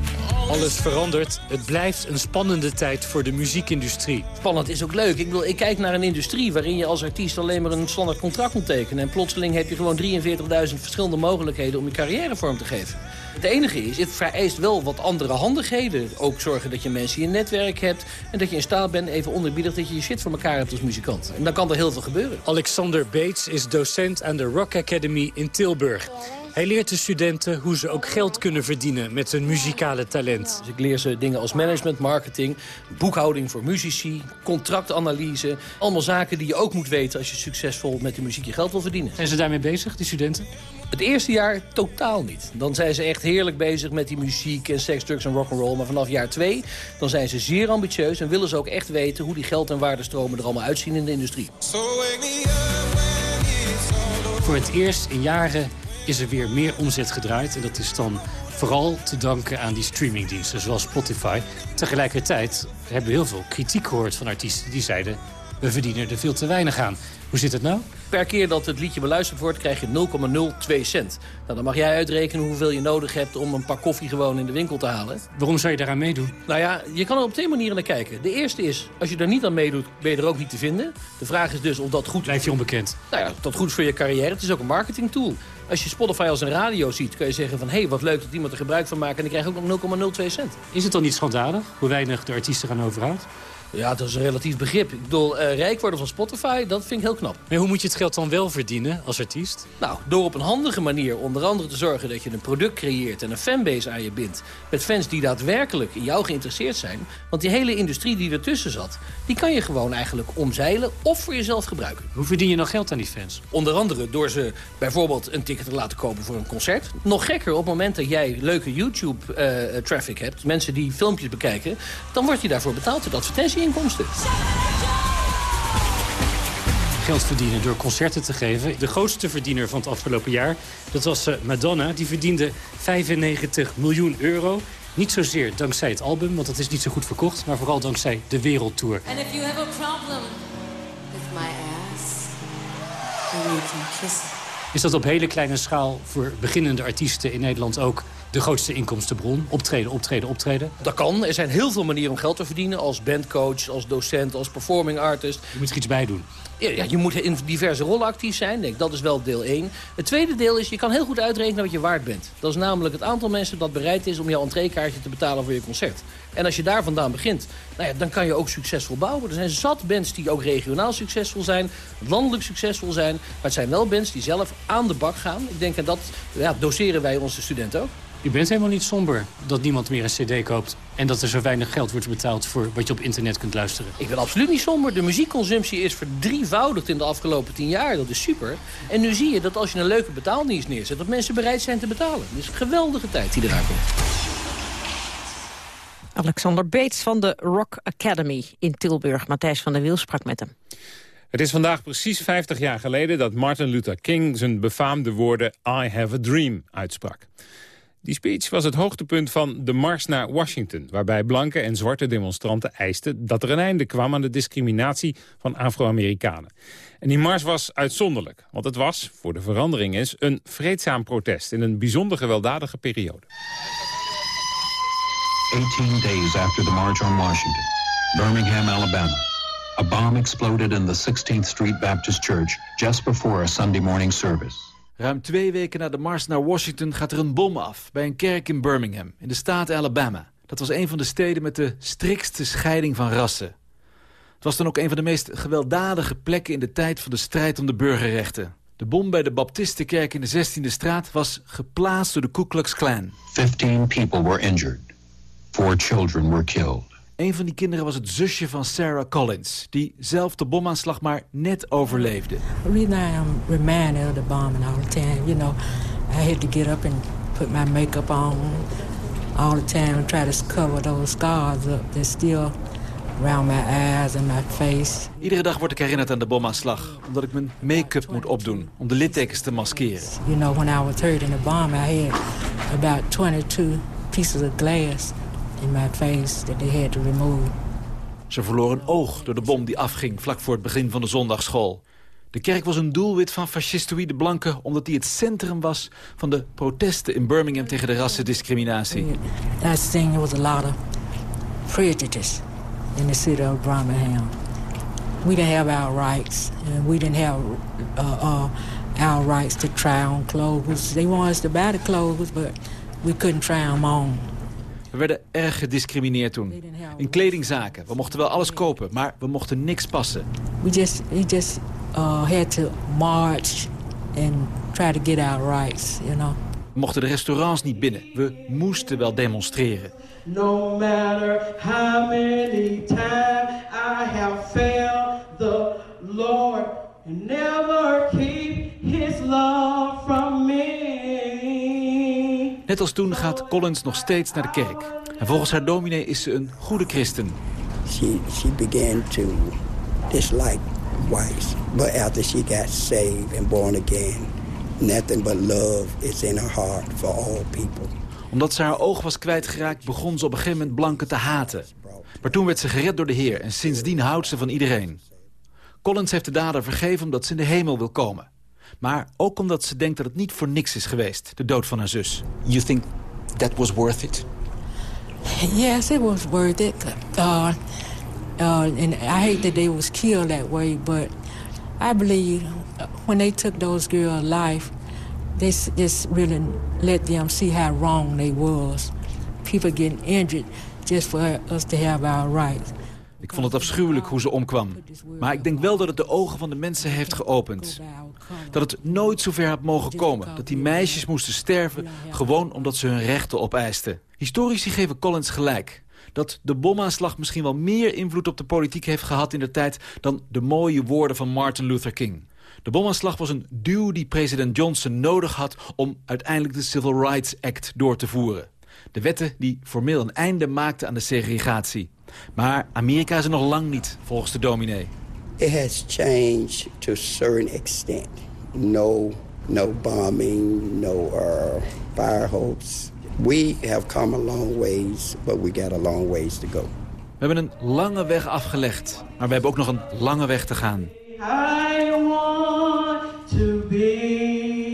Alles verandert. Het blijft een spannende tijd voor de muziekindustrie. Spannend is ook leuk. Ik, bedoel, ik kijk naar een industrie waarin je als artiest alleen maar een standaard contract moet tekenen. En plotseling heb je gewoon 43.000 verschillende mogelijkheden om je carrière vorm te geven. Het enige is, het vereist wel wat andere handigheden. Ook zorgen dat je mensen in je netwerk hebt. En dat je in staat bent, even onderbiedig, dat je je shit voor elkaar hebt als muzikant. En dan kan er heel veel gebeuren. Alexander Bates is docent aan de Rock Academy in Tilburg. Hij leert de studenten hoe ze ook geld kunnen verdienen met hun muzikale talent. Dus ik leer ze dingen als management, marketing, boekhouding voor muzici, contractanalyse. Allemaal zaken die je ook moet weten als je succesvol met de muziek je geld wil verdienen. Zijn ze daarmee bezig, die studenten? Het eerste jaar totaal niet. Dan zijn ze echt heerlijk bezig met die muziek en seks, drugs en rock'n'roll. Maar vanaf jaar twee, dan zijn ze zeer ambitieus... en willen ze ook echt weten hoe die geld- en waardestromen er allemaal uitzien in de industrie. Voor het eerst in jaren is er weer meer omzet gedraaid. En dat is dan vooral te danken aan die streamingdiensten zoals Spotify. Tegelijkertijd hebben we heel veel kritiek gehoord van artiesten die zeiden... we verdienen er veel te weinig aan. Hoe zit het nou? Per keer dat het liedje beluisterd wordt, krijg je 0,02 cent. Nou, dan mag jij uitrekenen hoeveel je nodig hebt om een pak koffie gewoon in de winkel te halen. Waarom zou je daaraan meedoen? Nou ja, je kan er op twee manieren naar kijken. De eerste is, als je er niet aan meedoet, ben je er ook niet te vinden. De vraag is dus of dat goed... Blijf je onbekend? Nou ja, dat goed is voor je carrière. Het is ook een marketingtool. Als je Spotify als een radio ziet, kun je zeggen van... hé, hey, wat leuk dat iemand er gebruik van maakt en ik krijg ook nog 0,02 cent. Is het dan niet schandalig hoe weinig de artiesten gaan overhoudt? Ja, dat is een relatief begrip. Ik bedoel, uh, rijk worden van Spotify, dat vind ik heel knap. Maar hoe moet je het geld dan wel verdienen als artiest? Nou, door op een handige manier onder andere te zorgen dat je een product creëert... en een fanbase aan je bindt. Met fans die daadwerkelijk in jou geïnteresseerd zijn. Want die hele industrie die ertussen zat... die kan je gewoon eigenlijk omzeilen of voor jezelf gebruiken. Hoe verdien je nog geld aan die fans? Onder andere door ze bijvoorbeeld een ticket te laten kopen voor een concert. Nog gekker, op het moment dat jij leuke YouTube-traffic uh, hebt... mensen die filmpjes bekijken... dan word je daarvoor betaald door advertentie inkomsten. Geld verdienen door concerten te geven. De grootste verdiener van het afgelopen jaar, dat was uh, Madonna. Die verdiende 95 miljoen euro. Niet zozeer dankzij het album, want dat is niet zo goed verkocht... maar vooral dankzij de wereldtour. And if you have a problem with my ass, then you can kiss it. Is dat op hele kleine schaal voor beginnende artiesten in Nederland ook de grootste inkomstenbron? Optreden, optreden, optreden? Dat kan. Er zijn heel veel manieren om geld te verdienen. Als bandcoach, als docent, als performing artist. Je moet er iets bij doen. Ja, je moet in diverse rollen actief zijn. Denk, dat is wel deel 1. Het tweede deel is, je kan heel goed uitrekenen wat je waard bent. Dat is namelijk het aantal mensen dat bereid is om jouw entreekaartje te betalen voor je concert. En als je daar vandaan begint, nou ja, dan kan je ook succesvol bouwen. Er zijn zat bands die ook regionaal succesvol zijn, landelijk succesvol zijn. Maar het zijn wel bands die zelf aan de bak gaan. Ik denk, en dat ja, doseren wij onze studenten ook. U bent helemaal niet somber dat niemand meer een cd koopt... en dat er zo weinig geld wordt betaald voor wat je op internet kunt luisteren. Ik ben absoluut niet somber. De muziekconsumptie is verdrievoudigd in de afgelopen tien jaar. Dat is super. En nu zie je dat als je een leuke betaaldienst neerzet... dat mensen bereid zijn te betalen. Het is een geweldige tijd die eraan komt. Alexander Beets van de Rock Academy in Tilburg. Matthijs van der Wiel sprak met hem. Het is vandaag precies 50 jaar geleden dat Martin Luther King zijn befaamde woorden I have a dream uitsprak. Die speech was het hoogtepunt van de mars naar Washington... waarbij blanke en zwarte demonstranten eisten dat er een einde kwam... aan de discriminatie van Afro-Amerikanen. En die mars was uitzonderlijk, want het was, voor de verandering is... een vreedzaam protest in een bijzonder gewelddadige periode. 18 days after the March on Washington, Birmingham, Alabama... a bomb exploded in the 16th Street Baptist Church... just before a Sunday morning service. Ruim twee weken na de mars naar Washington gaat er een bom af... bij een kerk in Birmingham, in de staat Alabama. Dat was een van de steden met de striktste scheiding van rassen. Het was dan ook een van de meest gewelddadige plekken... in de tijd van de strijd om de burgerrechten. De bom bij de Baptistenkerk in de 16e straat was geplaatst door de Ku Klux Klan. 15 people were injured. Four children were killed. Een van die kinderen was het zusje van Sarah Collins... die zelf de bomaanslag maar net overleefde. The reason I am reminded of the bombing all the time, you know... I had to get up and put my makeup on all the time... and try to cover those scars up. They're still around my eyes and my face. Iedere dag word ik herinnerd aan de bomaanslag... omdat ik mijn make-up moet opdoen om de littekens te maskeren. You know, when I was hurt in the bomb... I had about 22 pieces of glass in my face that they had to remove. Ze verloor een oog door de bom die afging vlak voor het begin van de zondagsschool. De kerk was een doelwit van fascistoïde blanken... omdat die het centrum was van de protesten in Birmingham tegen de rassendiscriminatie. Last thing, was a lot of prejudice in the city of Birmingham. We didn't have our rights, and we didn't have uh, uh, our rights to try on clothes. They wanted us to buy the clothes, but we couldn't try them on. We werden erg gediscrimineerd toen. In kledingzaken. We mochten wel alles kopen, maar we mochten niks passen. We just, we just uh, had to march and try to get our rights, you know. We mochten de restaurants niet binnen. We moesten wel demonstreren. No matter how many times I have failed the Lord never keep his love from me. Net als toen gaat Collins nog steeds naar de kerk. En volgens haar dominee is ze een goede christen. She, she began to dislike whites. But after she got saved and born again, nothing but love is in her heart for all people. Omdat ze haar oog was kwijtgeraakt, begon ze op een gegeven moment blanken te haten. Maar toen werd ze gered door de Heer en sindsdien houdt ze van iedereen. Collins heeft de dader vergeven omdat ze in de hemel wil komen. Maar ook omdat ze denkt dat het niet voor niks is geweest, de dood van haar zus. You think that was worth it? Yes, it was worth it. Uh, uh, and I hate that they was killed that way, but I believe when they took those girls' life, they just really let them see how wrong they was. People getting injured just for us to have our rights. Ik vond het afschuwelijk hoe ze omkwam. Maar ik denk wel dat het de ogen van de mensen heeft geopend. Dat het nooit zover had mogen komen. Dat die meisjes moesten sterven gewoon omdat ze hun rechten opeisten. Historici geven Collins gelijk. Dat de bomaanslag misschien wel meer invloed op de politiek heeft gehad in de tijd... dan de mooie woorden van Martin Luther King. De bomaanslag was een duw die president Johnson nodig had... om uiteindelijk de Civil Rights Act door te voeren. De wetten die formeel een einde maakten aan de segregatie. Maar Amerika is er nog lang niet, volgens de dominee. It has changed to a certain extent. No, no bombing, no uh, fire hopes. We have come a long ways, but we got a long ways to go. We hebben een lange weg afgelegd, maar we hebben ook nog een lange weg te gaan. I want to be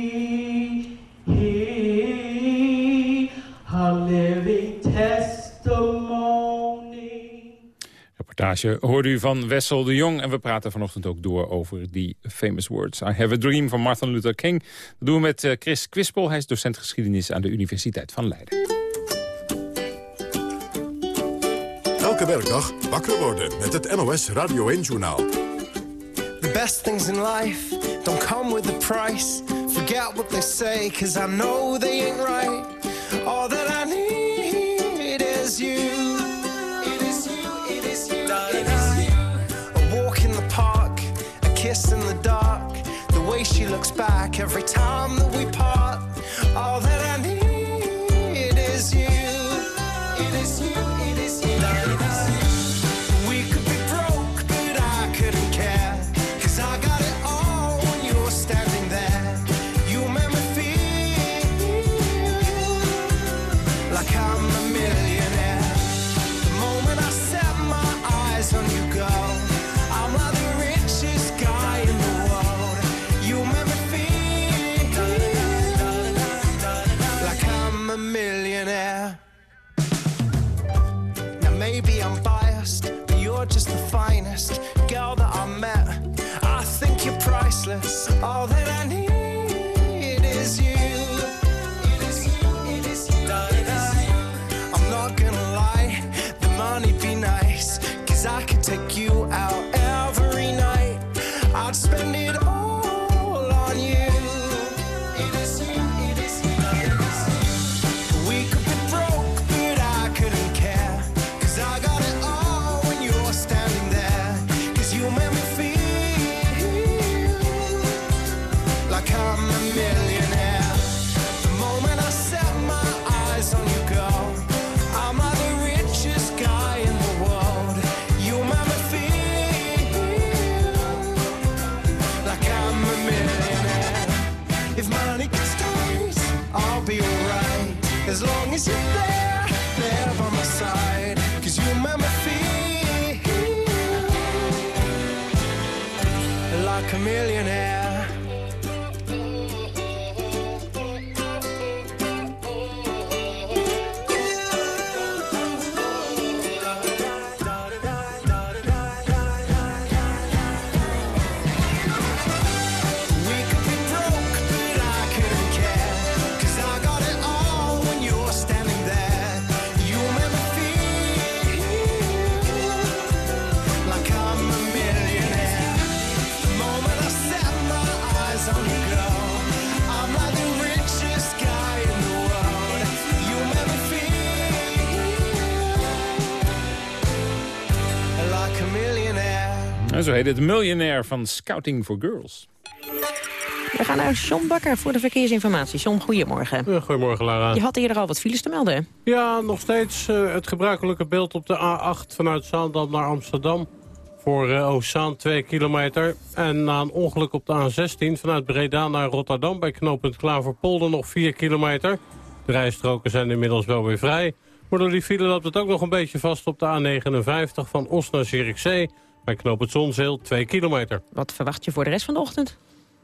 Reportage hoorde u van Wessel de Jong. En we praten vanochtend ook door over die famous words. I have a dream van Martin Luther King. Dat doen we met eh, Chris Kwispel. Hij is docent geschiedenis aan de Universiteit van Leiden. Elke werkdag wakker worden met het NOS Radio 1-journaal. The best things in life don't come with a price. Forget what they say, cause I know they ain't right. All that I need is you. Kiss in the dark. The way she looks back every time that we part. All that I need is you. It is you, you, zo heet het Miljonair van Scouting for Girls. We gaan naar John Bakker voor de verkeersinformatie. John, goedemorgen. goedemorgen, Lara. Je had eerder al wat files te melden. Ja, nog steeds eh, het gebruikelijke beeld op de A8 vanuit Zaandam naar Amsterdam. Voor uh, Oostzaan 2 kilometer. En na een ongeluk op de A16 vanuit Breda naar Rotterdam... bij knooppunt Klaverpolder nog 4 kilometer. De rijstroken zijn inmiddels wel weer vrij. Maar door die file loopt het ook nog een beetje vast op de A59 van Os naar Zierikzee. Bij knoop het Zonzeel 2 kilometer. Wat verwacht je voor de rest van de ochtend?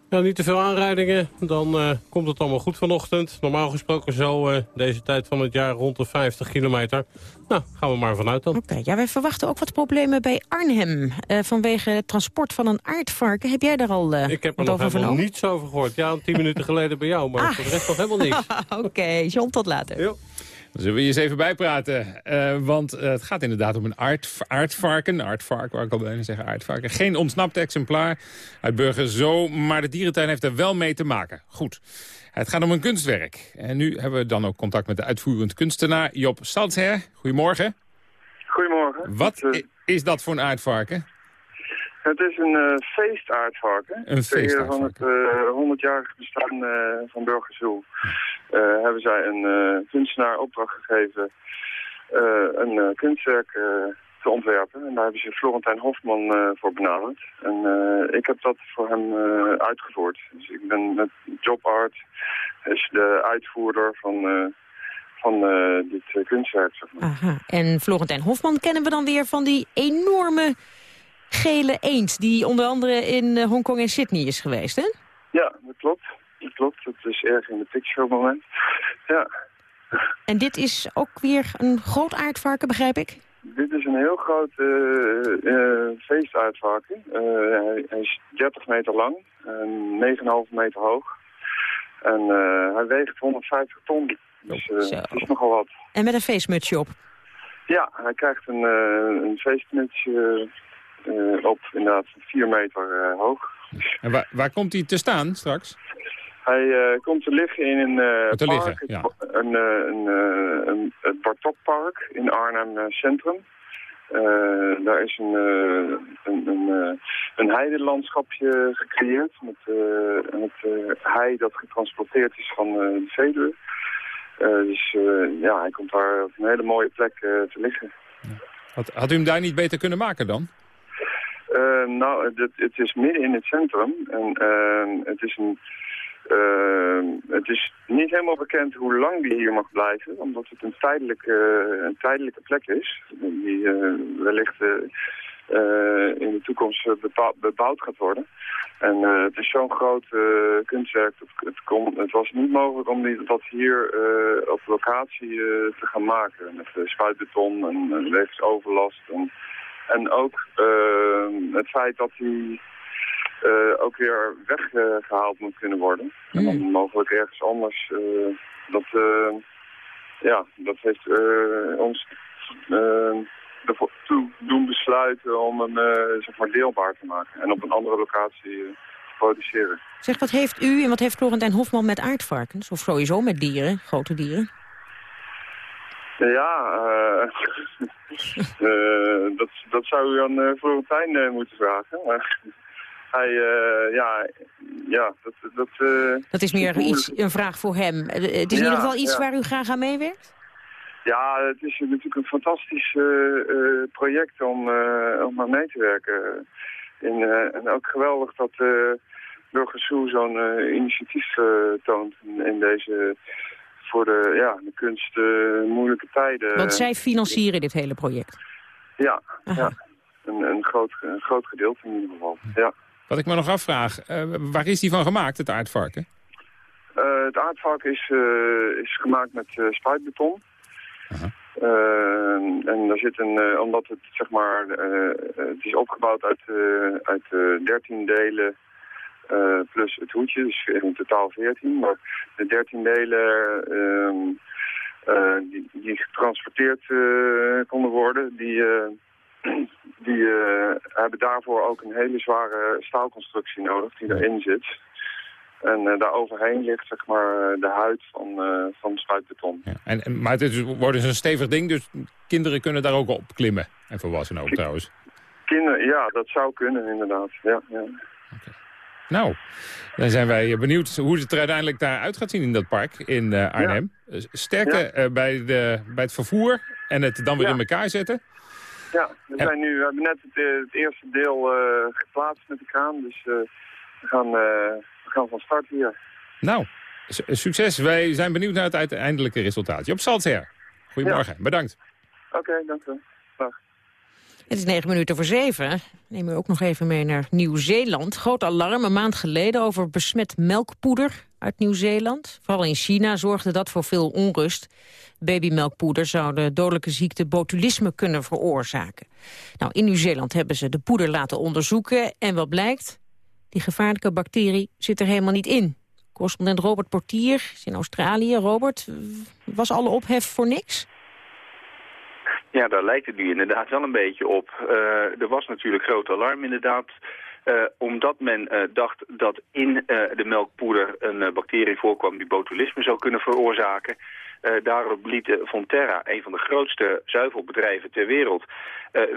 Nou, niet te veel aanrijdingen, dan eh, komt het allemaal goed vanochtend. Normaal gesproken zo eh, deze tijd van het jaar rond de 50 kilometer. Nou, gaan we maar vanuit dan. Oké, ja, wij verwachten ook wat problemen bij Arnhem. eh, vanwege het transport van een aardvarken. Heb jij daar al Ik heb er nog helemaal niets over gehoord. Ja, tien minuten geleden bij jou, maar Ah. voor de rest nog helemaal niks. Oké, John, tot later. Dan zullen we je eens even bijpraten. eh, want eh, het gaat inderdaad om een aard, aardvarken. Aardvark, waar ik al bijna zeggen aardvarken. Geen ontsnapt exemplaar uit Burger Zo. Maar de dierentuin heeft er wel mee te maken. Goed. Het gaat om een kunstwerk. En nu hebben we dan ook contact met de uitvoerend kunstenaar Job Salzher. Goedemorgen. Goedemorgen. Wat eh, is dat voor een aardvarken? Het is een eh, feestaardvarken. Een Ter ere van het feestaardvarken. eh 100-jarig bestaan eh, van Burgerzoel. eh hebben zij een eh, kunstenaar opdracht gegeven eh, een eh, kunstwerk te ontwerpen. En daar hebben ze Florentijn Hofman eh, voor benaderd. En eh, ik heb dat voor hem eh, uitgevoerd. Dus ik ben met Job Art, is de uitvoerder van, eh, van eh, dit kunstwerk. Zeg maar. Aha. En Florentijn Hofman kennen we dan weer van die enorme gele eend... die onder andere in eh, Hongkong en Sydney is geweest, hè? Ja, dat klopt. Dat klopt. Dat is erg in de picture op het moment. Ja. En dit is ook weer een groot aardvarken, begrijp ik? Dit is een heel groot eh eh, feestuitvarken. Hij, hij is 30 meter lang en 9,5 meter hoog. En hij weegt 150 ton. Dus het is nogal wat. En met een feestmutsje op. Ja, hij krijgt een, een feestmutsje op, inderdaad, 4 meter eh, hoog. En waar, waar komt hij te staan straks? Hij eh, komt te liggen in een eh, Te park, liggen, ja. het, een, eh, een, eh, een, het Bartokpark in Arnhem eh, Centrum. Eh, daar is een, eh, een, een, eh, heidelandschapje gecreëerd met, eh met eh, hei dat getransporteerd is van eh, de Veluwe. Eh, dus eh, ja, hij komt daar op een hele mooie plek eh, te liggen. Had, had u hem daar niet beter kunnen maken dan? Eh, nou, het, het is midden in het centrum. En eh, het, is een, eh, het is niet helemaal bekend hoe lang die hier mag blijven. Omdat het een tijdelijke, een tijdelijke plek is. Die eh, wellicht eh, in de toekomst bebouwd gaat worden. En het is zo'n groot kunstwerk. Het, het, kon, het was niet mogelijk om die, dat hier op locatie te gaan maken. Met uh, spuitbeton en uh, wegens. En, en ook eh, het feit dat hij eh, ook weer weggehaald moet kunnen worden. En dan mogelijk ergens anders. eh, dat, eh, ja, dat heeft eh, ons eh, ervoor toe doen besluiten om hem zeg maar deelbaar te maken. En op een andere locatie te produceren. Zeg, wat heeft u en wat heeft Florentijn Hofman met aardvarkens? Of sowieso met dieren, grote dieren? Ja, eh, eh, dat, dat zou u aan eh, Florentijn moeten vragen. Maar hij, eh, ja, ja, dat... Dat, Dat is meer iets, een vraag voor hem. Het is in Ja, ieder geval iets ja. waar u graag aan meewerkt? Ja, het is natuurlijk een fantastisch project om, eh, om aan mee te werken. In, eh, en ook geweldig dat uh, Burger Soe zo'n initiatief toont in, in deze voor de, ja, de kunst eh, moeilijke tijden. Want zij financieren dit hele project. Ja, ja. Een, een, groot, een groot gedeelte in ieder geval. Ja. Wat ik me nog afvraag, eh, waar is die van gemaakt, het aardvarken? Uh, het aardvark is, uh, is gemaakt met uh, spuitbeton. Uh, en daar zit een, omdat het zeg maar, het is opgebouwd uit, uit 13 delen plus het hoedje, dus in totaal 14. Maar de 13 delen ehm, die, die, getransporteerd konden worden, die, die hebben daarvoor ook een hele zware staalconstructie nodig die erin zit. En daar overheen ligt zeg maar de huid van, van spuitbeton. Ja. En, en, maar het is, wordt dus een stevig ding, dus kinderen kunnen daar ook op klimmen. En volwassenen ook trouwens. Kinderen, ja, dat zou kunnen inderdaad. Ja, ja. Okay. Nou, dan zijn wij benieuwd hoe het er uiteindelijk daar uit gaat zien in dat park in uh, Arnhem. Ja. Sterker ja. bij, de, bij het vervoer en het dan weer in elkaar zetten. Ja, we, zijn nu, we hebben net het, het eerste deel uh, geplaatst met de kraan, dus we gaan we gaan van start hier. Nou, succes. Wij zijn benieuwd naar het uiteindelijke resultaat. Job Salther, goedemorgen. Bedankt. Oké, okay, dank u. Dag. Het is negen minuten voor zeven. Neem u ook nog even mee naar Nieuw-Zeeland. Groot alarm een maand geleden over besmet melkpoeder uit Nieuw-Zeeland. Vooral in China zorgde dat voor veel onrust. Babymelkpoeder zou de dodelijke ziekte botulisme kunnen veroorzaken. Nou, in Nieuw-Zeeland hebben ze de poeder laten onderzoeken. En wat blijkt? Die gevaarlijke bacterie zit er helemaal niet in. Correspondent Robert Portier is in Australië. Robert, was alle ophef voor niks? Ja, daar lijkt het nu inderdaad wel een beetje op. Uh, er was natuurlijk groot alarm inderdaad. Uh, omdat men uh, dacht dat in de melkpoeder een bacterie voorkwam die botulisme zou kunnen veroorzaken. Daarop liet Fonterra, een van de grootste zuivelbedrijven ter wereld,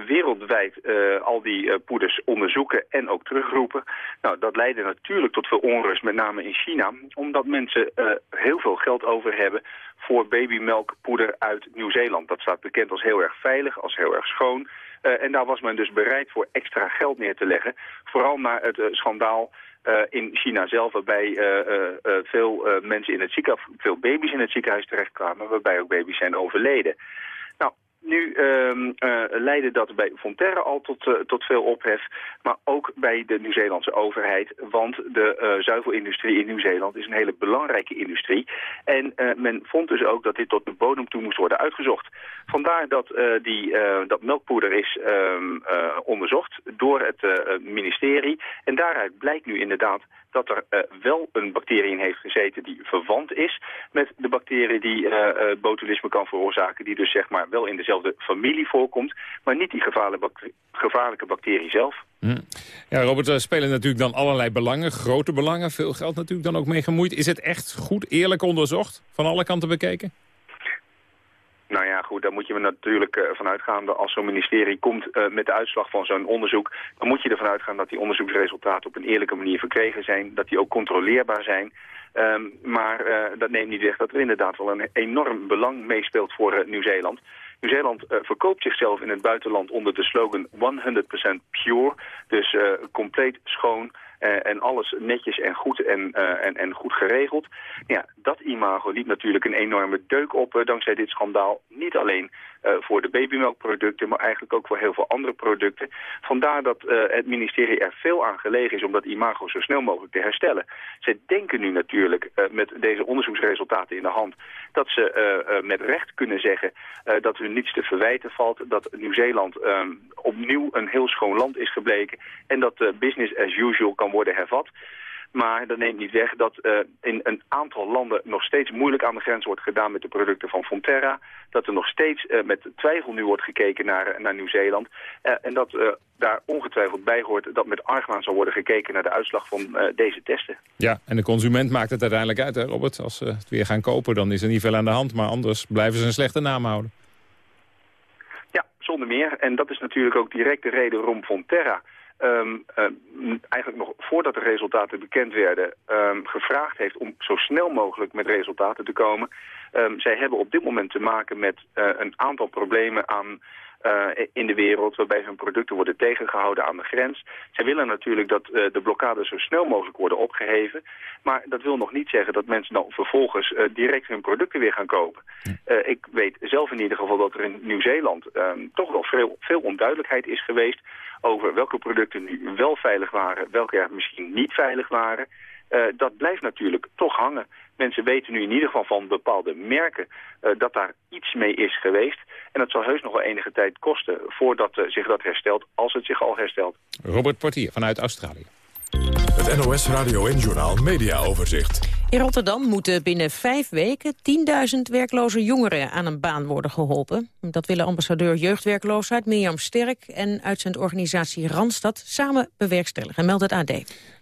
wereldwijd al die poeders onderzoeken en ook terugroepen. Nou, dat leidde natuurlijk tot veel onrust, met name in China, omdat mensen heel veel geld over hebben voor babymelkpoeder uit Nieuw-Zeeland. Dat staat bekend als heel erg veilig, als heel erg schoon. En daar was men dus bereid voor extra geld neer te leggen. Vooral na het schandaal in China zelf, waarbij veel mensen in het ziekenhuis, veel baby's in het ziekenhuis terechtkwamen, waarbij ook baby's zijn overleden. Nu uh, uh, leidde dat bij Fonterra al tot, uh, tot veel ophef, maar ook bij de Nieuw-Zeelandse overheid. Want de uh, zuivelindustrie in Nieuw-Zeeland is een hele belangrijke industrie. En men vond dus ook dat dit tot de bodem toe moest worden uitgezocht. Vandaar dat, die, dat melkpoeder is ehm, onderzocht door het ministerie. En daaruit blijkt nu inderdaad dat er uh, wel een bacterie in heeft gezeten die verwant is met de bacterie die uh, uh, botulisme kan veroorzaken, die dus zeg maar wel in dezelfde familie voorkomt, maar niet die gevaarlijke, bacterie, gevaarlijke bacterie zelf. Hm. Ja, Robert, er spelen natuurlijk dan allerlei belangen, grote belangen, veel geld natuurlijk dan ook mee gemoeid. Is het echt goed, eerlijk onderzocht, van alle kanten bekeken? Nou ja, goed, daar moet je natuurlijk uh, van uitgaan. Als zo'n ministerie komt uh, met de uitslag van zo'n onderzoek... dan moet je ervan uitgaan dat die onderzoeksresultaten op een eerlijke manier verkregen zijn. Dat die ook controleerbaar zijn. Um, maar uh, dat neemt niet weg dat er inderdaad wel een enorm belang meespeelt voor Nieuw-Zeeland. Nieuw-Zeeland verkoopt zichzelf in het buitenland onder de slogan 100% pure. Dus compleet schoon uh, en alles netjes en goed en, en, en goed geregeld. Ja, dat imago liep natuurlijk een enorme deuk op dankzij dit schandaal. Niet alleen voor de babymelkproducten, maar eigenlijk ook voor heel veel andere producten. Vandaar dat het ministerie er veel aan gelegen is om dat imago zo snel mogelijk te herstellen. Ze denken nu natuurlijk met deze onderzoeksresultaten in de hand dat ze met recht kunnen zeggen dat hun niets te verwijten valt. Dat Nieuw-Zeeland um, opnieuw een heel schoon land is gebleken. En dat business as usual kan worden hervat. Maar dat neemt niet weg dat uh, in een aantal landen nog steeds moeilijk aan de grens wordt gedaan met de producten van Fonterra. Dat er nog steeds uh, met twijfel nu wordt gekeken naar, naar Nieuw-Zeeland. Uh, en dat daar ongetwijfeld bij hoort dat met argwaan zal worden gekeken naar de uitslag van deze testen. Ja, en de consument maakt het uiteindelijk uit, hè Robert. Als ze het weer gaan kopen, dan is er niet veel aan de hand. Maar anders blijven ze een slechte naam houden. Zonder meer. En dat is natuurlijk ook direct de reden waarom Fonterra... Um, um, eigenlijk nog voordat de resultaten bekend werden... Um, gevraagd heeft om zo snel mogelijk met resultaten te komen. zij hebben op dit moment te maken met uh, een aantal problemen aan in de wereld... waarbij hun producten worden tegengehouden aan de grens. Zij willen natuurlijk dat uh, de blokkades zo snel mogelijk worden opgeheven. Maar dat wil nog niet zeggen dat mensen dan vervolgens uh, direct hun producten weer gaan kopen. ik weet zelf in ieder geval dat er in Nieuw-Zeeland ehm, toch wel veel, veel onduidelijkheid is geweest... over welke producten nu wel veilig waren, welke er misschien niet veilig waren... Uh, dat blijft natuurlijk toch hangen. Mensen weten nu in ieder geval van bepaalde merken uh, dat daar iets mee is geweest. En dat zal heus nog wel enige tijd kosten voordat uh, zich dat herstelt, als het zich al herstelt. Robert Portier vanuit Australië. Het NOS Radio en Journaal Media Overzicht. In Rotterdam moeten binnen vijf weken 10.000 werkloze jongeren aan een baan worden geholpen. Dat willen ambassadeur jeugdwerkloosheid Mirjam Sterk en uitzendorganisatie Randstad samen bewerkstelligen, meldt het AD.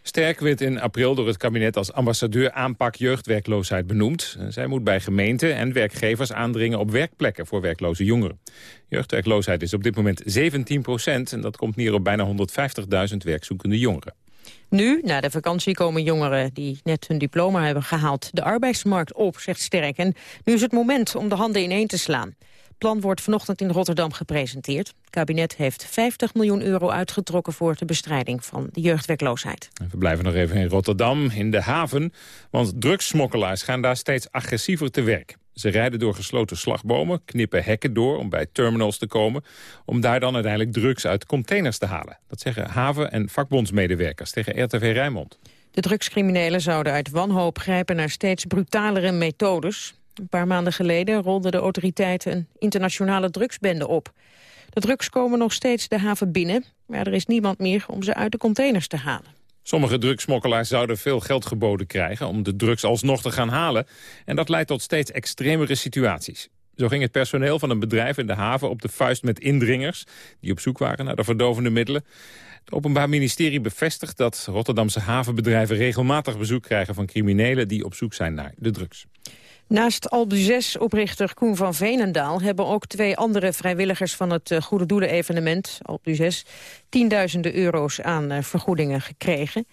Sterk werd in april door het kabinet als ambassadeur aanpak jeugdwerkloosheid benoemd. Zij moet bij gemeenten en werkgevers aandringen op werkplekken voor werkloze jongeren. Jeugdwerkloosheid is op dit moment 17 procent en dat komt neer op bijna 150.000 werkzoekende jongeren. Nu, na de vakantie, komen jongeren die net hun diploma hebben gehaald... de arbeidsmarkt op, zegt Sterk. En nu is het moment om de handen ineen te slaan. Het plan wordt vanochtend in Rotterdam gepresenteerd. Het kabinet heeft 50 miljoen euro uitgetrokken voor de bestrijding van de jeugdwerkloosheid. We blijven nog even in Rotterdam, in de haven. Want drugssmokkelaars gaan daar steeds agressiever te werk. Ze rijden door gesloten slagbomen, knippen hekken door om bij terminals te komen... om daar dan uiteindelijk drugs uit containers te halen. Dat zeggen haven- en vakbondsmedewerkers tegen RTV Rijnmond. De drugscriminelen zouden uit wanhoop grijpen naar steeds brutalere methodes. Een paar maanden geleden rolden de autoriteiten een internationale drugsbende op. De drugs komen nog steeds de haven binnen, maar er is niemand meer om ze uit de containers te halen. Sommige drugsmokkelaars zouden veel geld geboden krijgen om de drugs alsnog te gaan halen. En dat leidt tot steeds extremere situaties. Zo ging het personeel van een bedrijf in de haven op de vuist met indringers... die op zoek waren naar de verdovende middelen. Het Openbaar Ministerie bevestigt dat Rotterdamse havenbedrijven regelmatig bezoek krijgen van criminelen die op zoek zijn naar de drugs. Naast Albu-6-oprichter Koen van Veenendaal... hebben ook twee andere vrijwilligers van het eh, Goede Doelen-evenement... Albu-6 tienduizenden euro's aan eh, vergoedingen gekregen.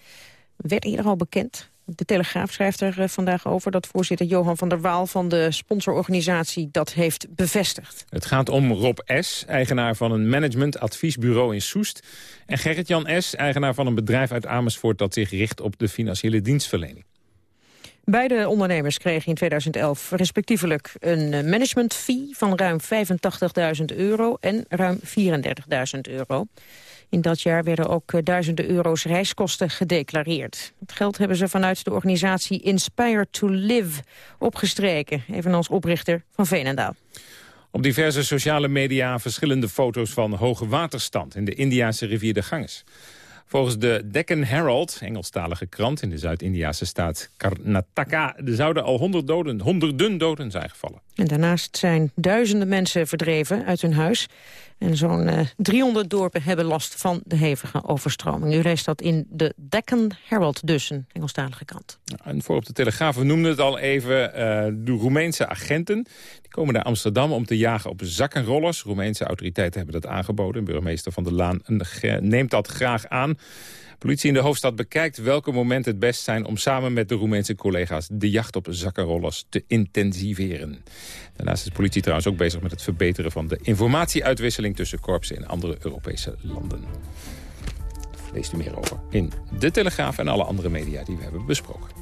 Werd eerder al bekend. De Telegraaf schrijft er eh, vandaag over dat voorzitter Johan van der Waal... van de sponsororganisatie dat heeft bevestigd. Het gaat om Rob S., eigenaar van een managementadviesbureau in Soest... en Gerrit-Jan S., eigenaar van een bedrijf uit Amersfoort... dat zich richt op de financiële dienstverlening. Beide ondernemers kregen in 2011 respectievelijk een eh, management fee van ruim 85.000 euro en ruim 34.000 euro. In dat jaar werden ook eh, duizenden euro's reiskosten gedeclareerd. Het geld hebben ze vanuit de organisatie Inspire to Live opgestreken, evenals oprichter van Veenendaal. Op diverse sociale media verschillende foto's van hoge waterstand in de Indiase rivier de Ganges. Volgens de Deccan Herald, Engelstalige krant in de Zuid-Indiase staat Karnataka... zouden al honderd doden, honderden doden zijn gevallen. En daarnaast zijn duizenden mensen verdreven uit hun huis. En zo'n uh, 300 dorpen hebben last van de hevige overstroming. U leest dat in de Deccan Herald dus, een Engelstalige krant. En voor op de Telegraaf, we noemden het al even, uh, de Roemeense agenten... die komen naar Amsterdam om te jagen op zakkenrollers. Roemeense autoriteiten hebben dat aangeboden. Burgemeester Van der Laan neemt dat graag aan. Politie in de hoofdstad bekijkt welke momenten het best zijn... om samen met de Roemeense collega's de jacht op zakkenrollers te intensiveren. Daarnaast is de politie trouwens ook bezig met het verbeteren van de informatieuitwisseling... tussen korpsen in andere Europese landen. Leest u meer over in De Telegraaf en alle andere media die we hebben besproken.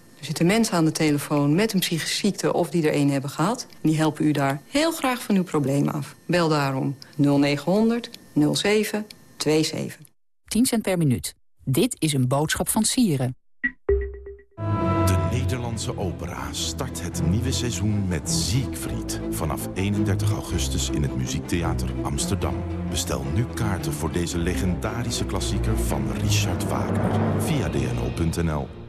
Er zitten mensen aan de telefoon met een psychische ziekte of die er een hebben gehad. Die helpen u daar heel graag van uw probleem af. Bel daarom 0900 0727. 10 cent per minuut. Dit is een boodschap van Sieren. De Nederlandse opera start het nieuwe seizoen met Siegfried. Vanaf 31 augustus in het Muziektheater Amsterdam. Bestel nu kaarten voor deze legendarische klassieker van Richard Wagner via dno.nl.